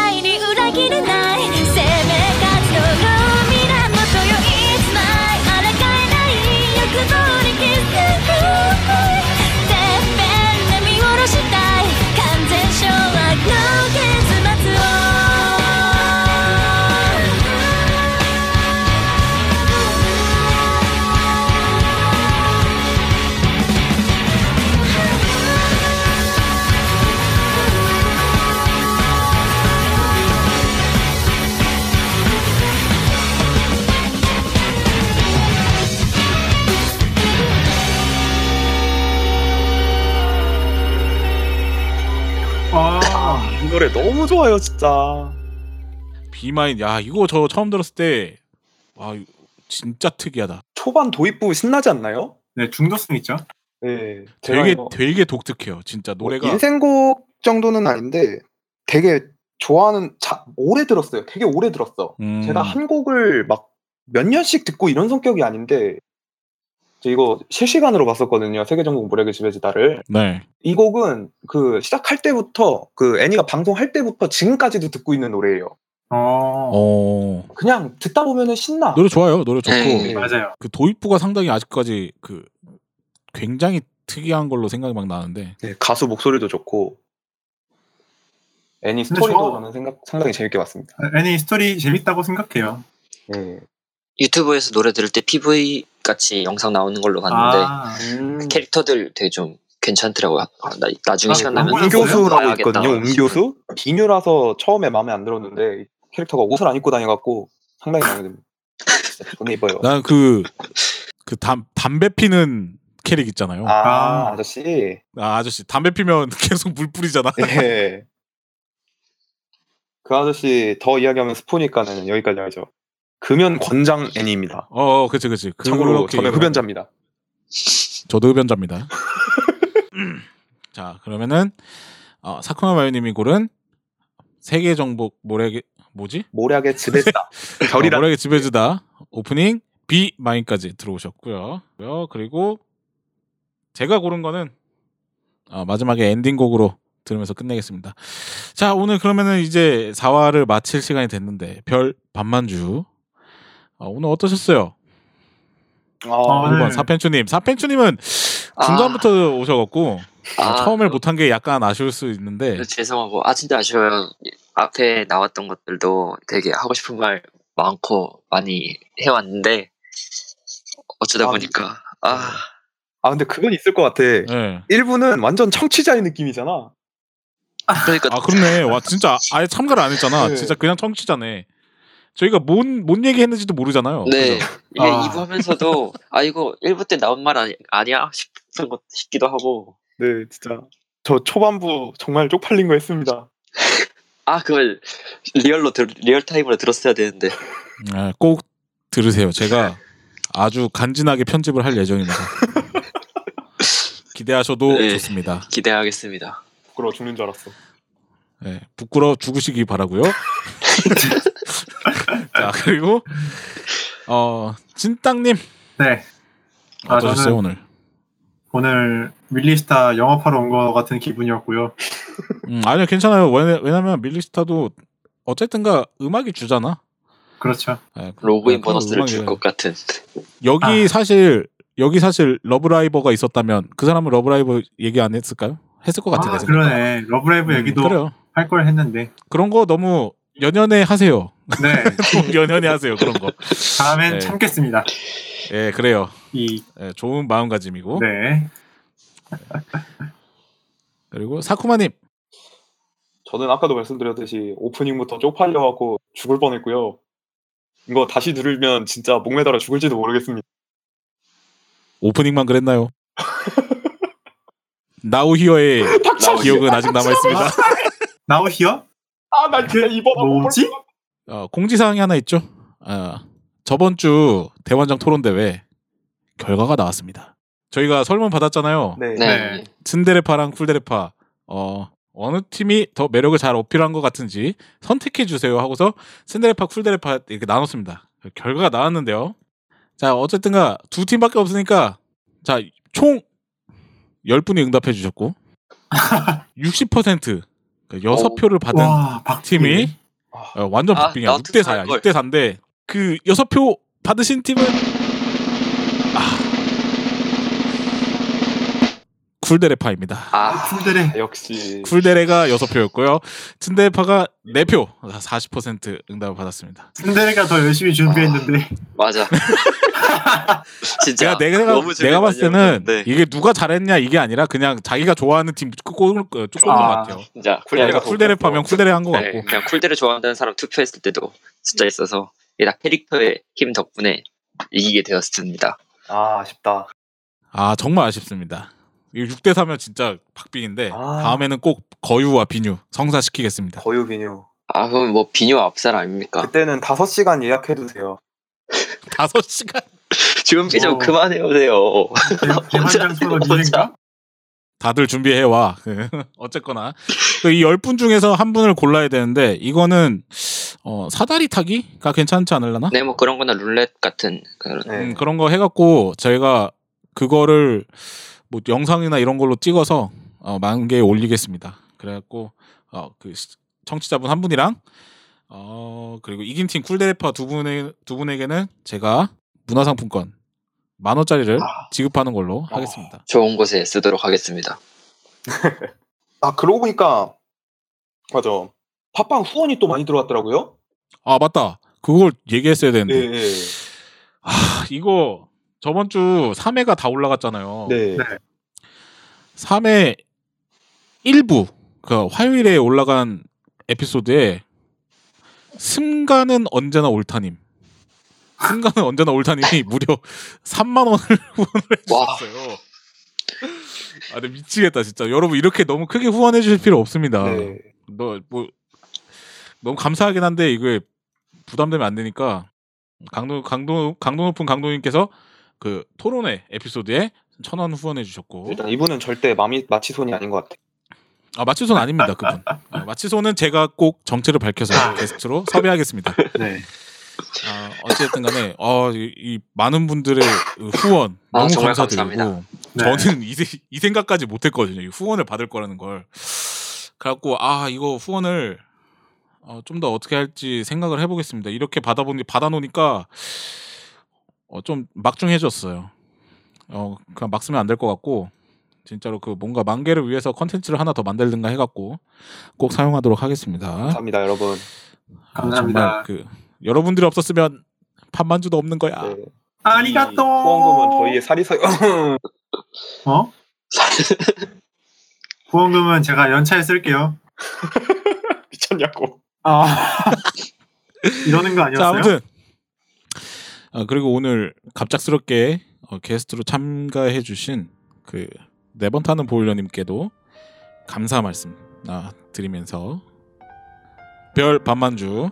노래 너무 좋아요, 진짜. 비마인. 야, 이거 저 처음 들었을 때 와, 진짜 특이하다. 초반 도입부 신나지 않나요? 네, 중도성 있죠. 네. 제가 되게 이거 되게 독특해요. 진짜 뭐 노래가 인생곡 정도는 아닌데 되게 좋아하는 자, 오래 들었어요. 되게 오래 들었어. 음. 제가 한 곡을 막 몇 년씩 듣고 이런 성격이 아닌데 저 이거 실시간으로 봤었거든요. 세계정복 무력의 지배지다를. 네. 이 곡은 그 시작할 때부터 그 애니가 방송할 때부터 지금까지도 듣고 있는 노래예요. 어, 어. 그냥 듣다 보면은 신나. 노래 좋아요. 노래 좋고 네. 맞아요. 그 도입부가 상당히 아직까지 그 굉장히 특이한 걸로 생각이 막 나는데 네, 가수 목소리도 좋고 애니 스토리도 저- 저는 생각, 상당히 재밌게 봤습니다. 애니 스토리 재밌다고 생각해요. 네. 유튜브에서 노래 들을 때 PV 같이 영상 나오는 걸로 봤는데 아, 음. 캐릭터들 되게 좀 괜찮더라고요. 아, 나, 나중에 아, 시간 나면 그런 음 교수라고 봐야겠다. 있거든요. 음 교수 비뉴라서 처음에 마음에 안 들었는데 이 캐릭터가 옷을 안 입고 다녀갖고 상당히 마음에 듭니다. [LAUGHS] 존나 이뻐요. 난 그, 그 담, 담배 피는 캐릭 있잖아요. 아, 아, 아. 아저씨. 아저씨, 담배 피면 [LAUGHS] 계속 물 뿌리잖아. 예. 그 아저씨 더 이야기하면 스포니까는 여기까지 하죠. 금연 권장 애니입니다. 어, 그치, 그치. 참고로 저는 흡연자입니다. 저도 흡연자입니다. [LAUGHS] 자, 그러면은 어, 사쿠마 마요님이 고른 세계 정복 모래게 뭐지? 모략의 지배자. [LAUGHS] 어, 별이라. 모래게 지배주다 오프닝 B 마인까지 들어오셨고요. 그리고 제가 고른 거는 어, 마지막에 엔딩곡으로 들으면서 끝내겠습니다. 자, 오늘 그러면은 이제 4화를 마칠 시간이 됐는데 별 반만주 어, 오늘 어떠셨어요? 아, 네. 1번 사펜추님. 사펜추님은 아. 중간부터 오셔갖고 아, 처음에 못한 게 약간 아쉬울 수 있는데 죄송하고 아 진짜 아쉬워요. 앞에 나왔던 것들도 되게 하고 싶은 말 많고 많이 해왔는데 어쩌다 아, 보니까 아 아 근데 그건 있을 것 같아. 예. 1부는 완전 청취자의 느낌이잖아. 그러니까 아 그렇네. 와 진짜 아예 참가를 안 했잖아. 네. 진짜 그냥 청취자네. 저희가 뭔, 뭔 얘기했는지도 모르잖아요. 네 그죠? 이게 아. 2부 하면서도 아 이거 1부 때 나온 말 아니, 아니야 싶은 것 싶기도 하고 네, 진짜. 저 초반부 정말 쪽팔린 거 했습니다. 아 그걸 real로 들, real time으로 들었어야 되는데 예, 꼭 들으세요. 제가 아주 간지나게 편집을 할 예정입니다. [LAUGHS] 기대하셔도 네. 좋습니다. 기대하겠습니다. 부끄러워 죽는 줄 알았어. 예, 부끄러 죽으시기 바라고요. [LAUGHS] 자 [LAUGHS] 그리고 어 진땅님 네. 아, 어떠셨어요 저는 오늘? 오늘 밀리스타 영업하러 온 것 같은 기분이었고요. 음, 아니요 괜찮아요. 왜냐, 왜냐면 밀리스타도 어쨌든가 음악이 주잖아. 그렇죠. 예, 로그인 보너스를 줄 것 같은 여기 아. 사실 여기 사실 러브라이버가 있었다면 그 사람은 러브라이버 얘기 안 했을까요? 했을 것 같아. 아. 그러네. 러브라이브 음, 얘기도 그래요. 할걸 했는데. 그런 거 너무 연연해 하세요. 네. [LAUGHS] 연연해 하세요. 그런 거. 다음엔 네. 참겠습니다. 예, 그래요. 이, 예, 좋은 마음가짐이고. 네. 그리고 사쿠마님. 저는 아까도 말씀드렸듯이 오프닝부터 쪽팔려갖고 죽을 뻔했고요. 이거 다시 들으면 진짜 목매달아 죽을지도 모르겠습니다. 오프닝만 그랬나요? [LAUGHS] 나우히어의 [LAUGHS] 기억은 아직 남아 있습니다. 나우 히어? 아, 나 진짜 이번 뭐지? 어, 공지사항이 하나 있죠. 어, 저번 주 대원장 토론 대회 결과가 나왔습니다. 저희가 설문 받았잖아요. 네. 네. 네. 츤데레파랑 쿨데레파 어, 어느 팀이 더 매력을 잘 어필한 것 같은지 선택해 주세요 하고서 츤데레파 쿨데레파 이렇게 나눴습니다. 결과가 나왔는데요. 자 어쨌든가 두 팀밖에 없으니까 자총 10분이 응답해 주셨고 [LAUGHS] 60% 그러니까 6표를 받은 와, 박 팀이 어, 완전 아, 박빙이야. 나도 6대 4야. 할 걸. 6대 4인데 그 6표 받으신 팀은 쿨데레파입니다. 아 풀들의 역시 쿨데레가 6표였고요. 츤데레파가 4표, 40% 응답을 받았습니다. 순대가 더 열심히 준비했는데 맞아. [LAUGHS] 진짜 제가 내가 너무 내가 봤을 때는 재밌었는데. 이게 누가 잘했냐 이게 아니라 그냥 자기가 좋아하는 팀 꼽은 것 아. 같아요. 진짜 쿨데레가 그냥, 더 쿨데레파면 쿨데레 한것 네, 같고. 그냥 쿨데레를 좋아한다는 사람 투표했을 때도 숫자 있어서 이게 다 캐릭터의 힘 덕분에 이기게 되었습니다. 아 아쉽다. 아 정말 아쉽습니다. 이 6대 4면 진짜 박빙인데 아. 다음에는 꼭 거유와 빈유 성사시키겠습니다. 거유 빈유. 아 그럼 뭐 빈유 압살 아닙니까? 그때는 5시간 예약해두세요. 5시간 준비 좀 오. 그만해오세요. 대-. 이행가? 다들 준비해 와. [LAUGHS] 어쨌거나 그이 10분 중에서 한 분을 골라야 되는데 이거는 어, 사다리 타기가 괜찮지 않을라나? 네, 뭐 그런 거나 룰렛 같은 그런 네. 음, 그런 거 해갖고 저희가 그거를 뭐 영상이나 이런 걸로 찍어서 어, 만개에 올리겠습니다. 그래갖고 어, 그 시- 청취자분 한 분이랑 어, 그리고 이긴 팀 쿨데레파 두 분의 두 분에게는 제가 문화상품권 만 원짜리를 아. 지급하는 걸로 하겠습니다. 좋은 곳에 쓰도록 하겠습니다. 아 그러고 보니까 맞아. 팟빵 후원이 또 많이 들어왔더라고요. 아 맞다. 그걸 얘기했어야 되는데 네. 네. 아 이거 저번 주 3회가 다 올라갔잖아요. 네. 네. 3회 1부 그 화요일에 올라간 에피소드에 승가는 언제나 옳다님 승가는 언제나 옳다님이 [LAUGHS] 무려 3만 원을 [LAUGHS] 후원을 와. 해주셨어요. 아, 근데 미치겠다 진짜. 여러분 이렇게 너무 크게 후원해 주실 필요 없습니다. 네. 너뭐 너무 감사하긴 한데 이거 부담되면 안 되니까 강도 강도 강도 높은 강도님께서 그 토론회 에피소드에 천 원 후원해 주셨고 일단 이분은 절대 마미 마치손이 아닌 것 같아. 아 마치손 아닙니다 그분 아, 마치손은 제가 꼭 정체를 밝혀서 게스트로 섭외하겠습니다 네. 아, 어쨌든간에 어, 이, 이 많은 분들의 그 후원 아, 너무 감사드리고 감사합니다. 네. 저는 이, 세- 이 생각까지 못했거든요 이 후원을 받을 거라는 걸 그래갖고 아 이거 후원을 어, 좀 더 어떻게 할지 생각을 해보겠습니다 이렇게 받아보니 받아놓으니까 어, 좀 막중해졌어요 어 그냥 막 쓰면 안 될 것 같고 진짜로 그 뭔가 만개를 위해서 컨텐츠를 하나 더 만들든가 해갖고 꼭 사용하도록 하겠습니다 감사합니다, 여러분. 아, 감사합니다. 정말 그 여러분들이 없었으면 판만주도 없는 거야. 네. 아리가또. 이 후원금은 저희의 사리사. [LAUGHS] 어? [LAUGHS] 후원금은 제가 연차에 쓸게요. [LAUGHS] 미쳤냐고. 아. 이러는 거자 아니었어요? 아무튼 아, 그리고 오늘 갑작스럽게 어, 게스트로 참가해주신 그 네 번 타는 보일러님께도 감사 말씀 아, 드리면서 별밤만주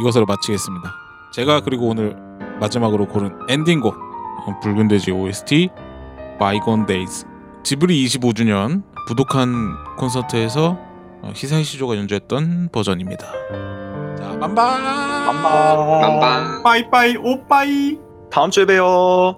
이것으로 마치겠습니다. 제가 그리고 오늘 마지막으로 고른 엔딩곡 어, 붉은 돼지 OST Bygone Days 지브리 25주년 부도칸 콘서트에서 어, 히사이시 조가 연주했던 버전입니다. 자, 만바. 맘마. 빰빰. 빠이빠이 오빠이. 다음 주에 봬요.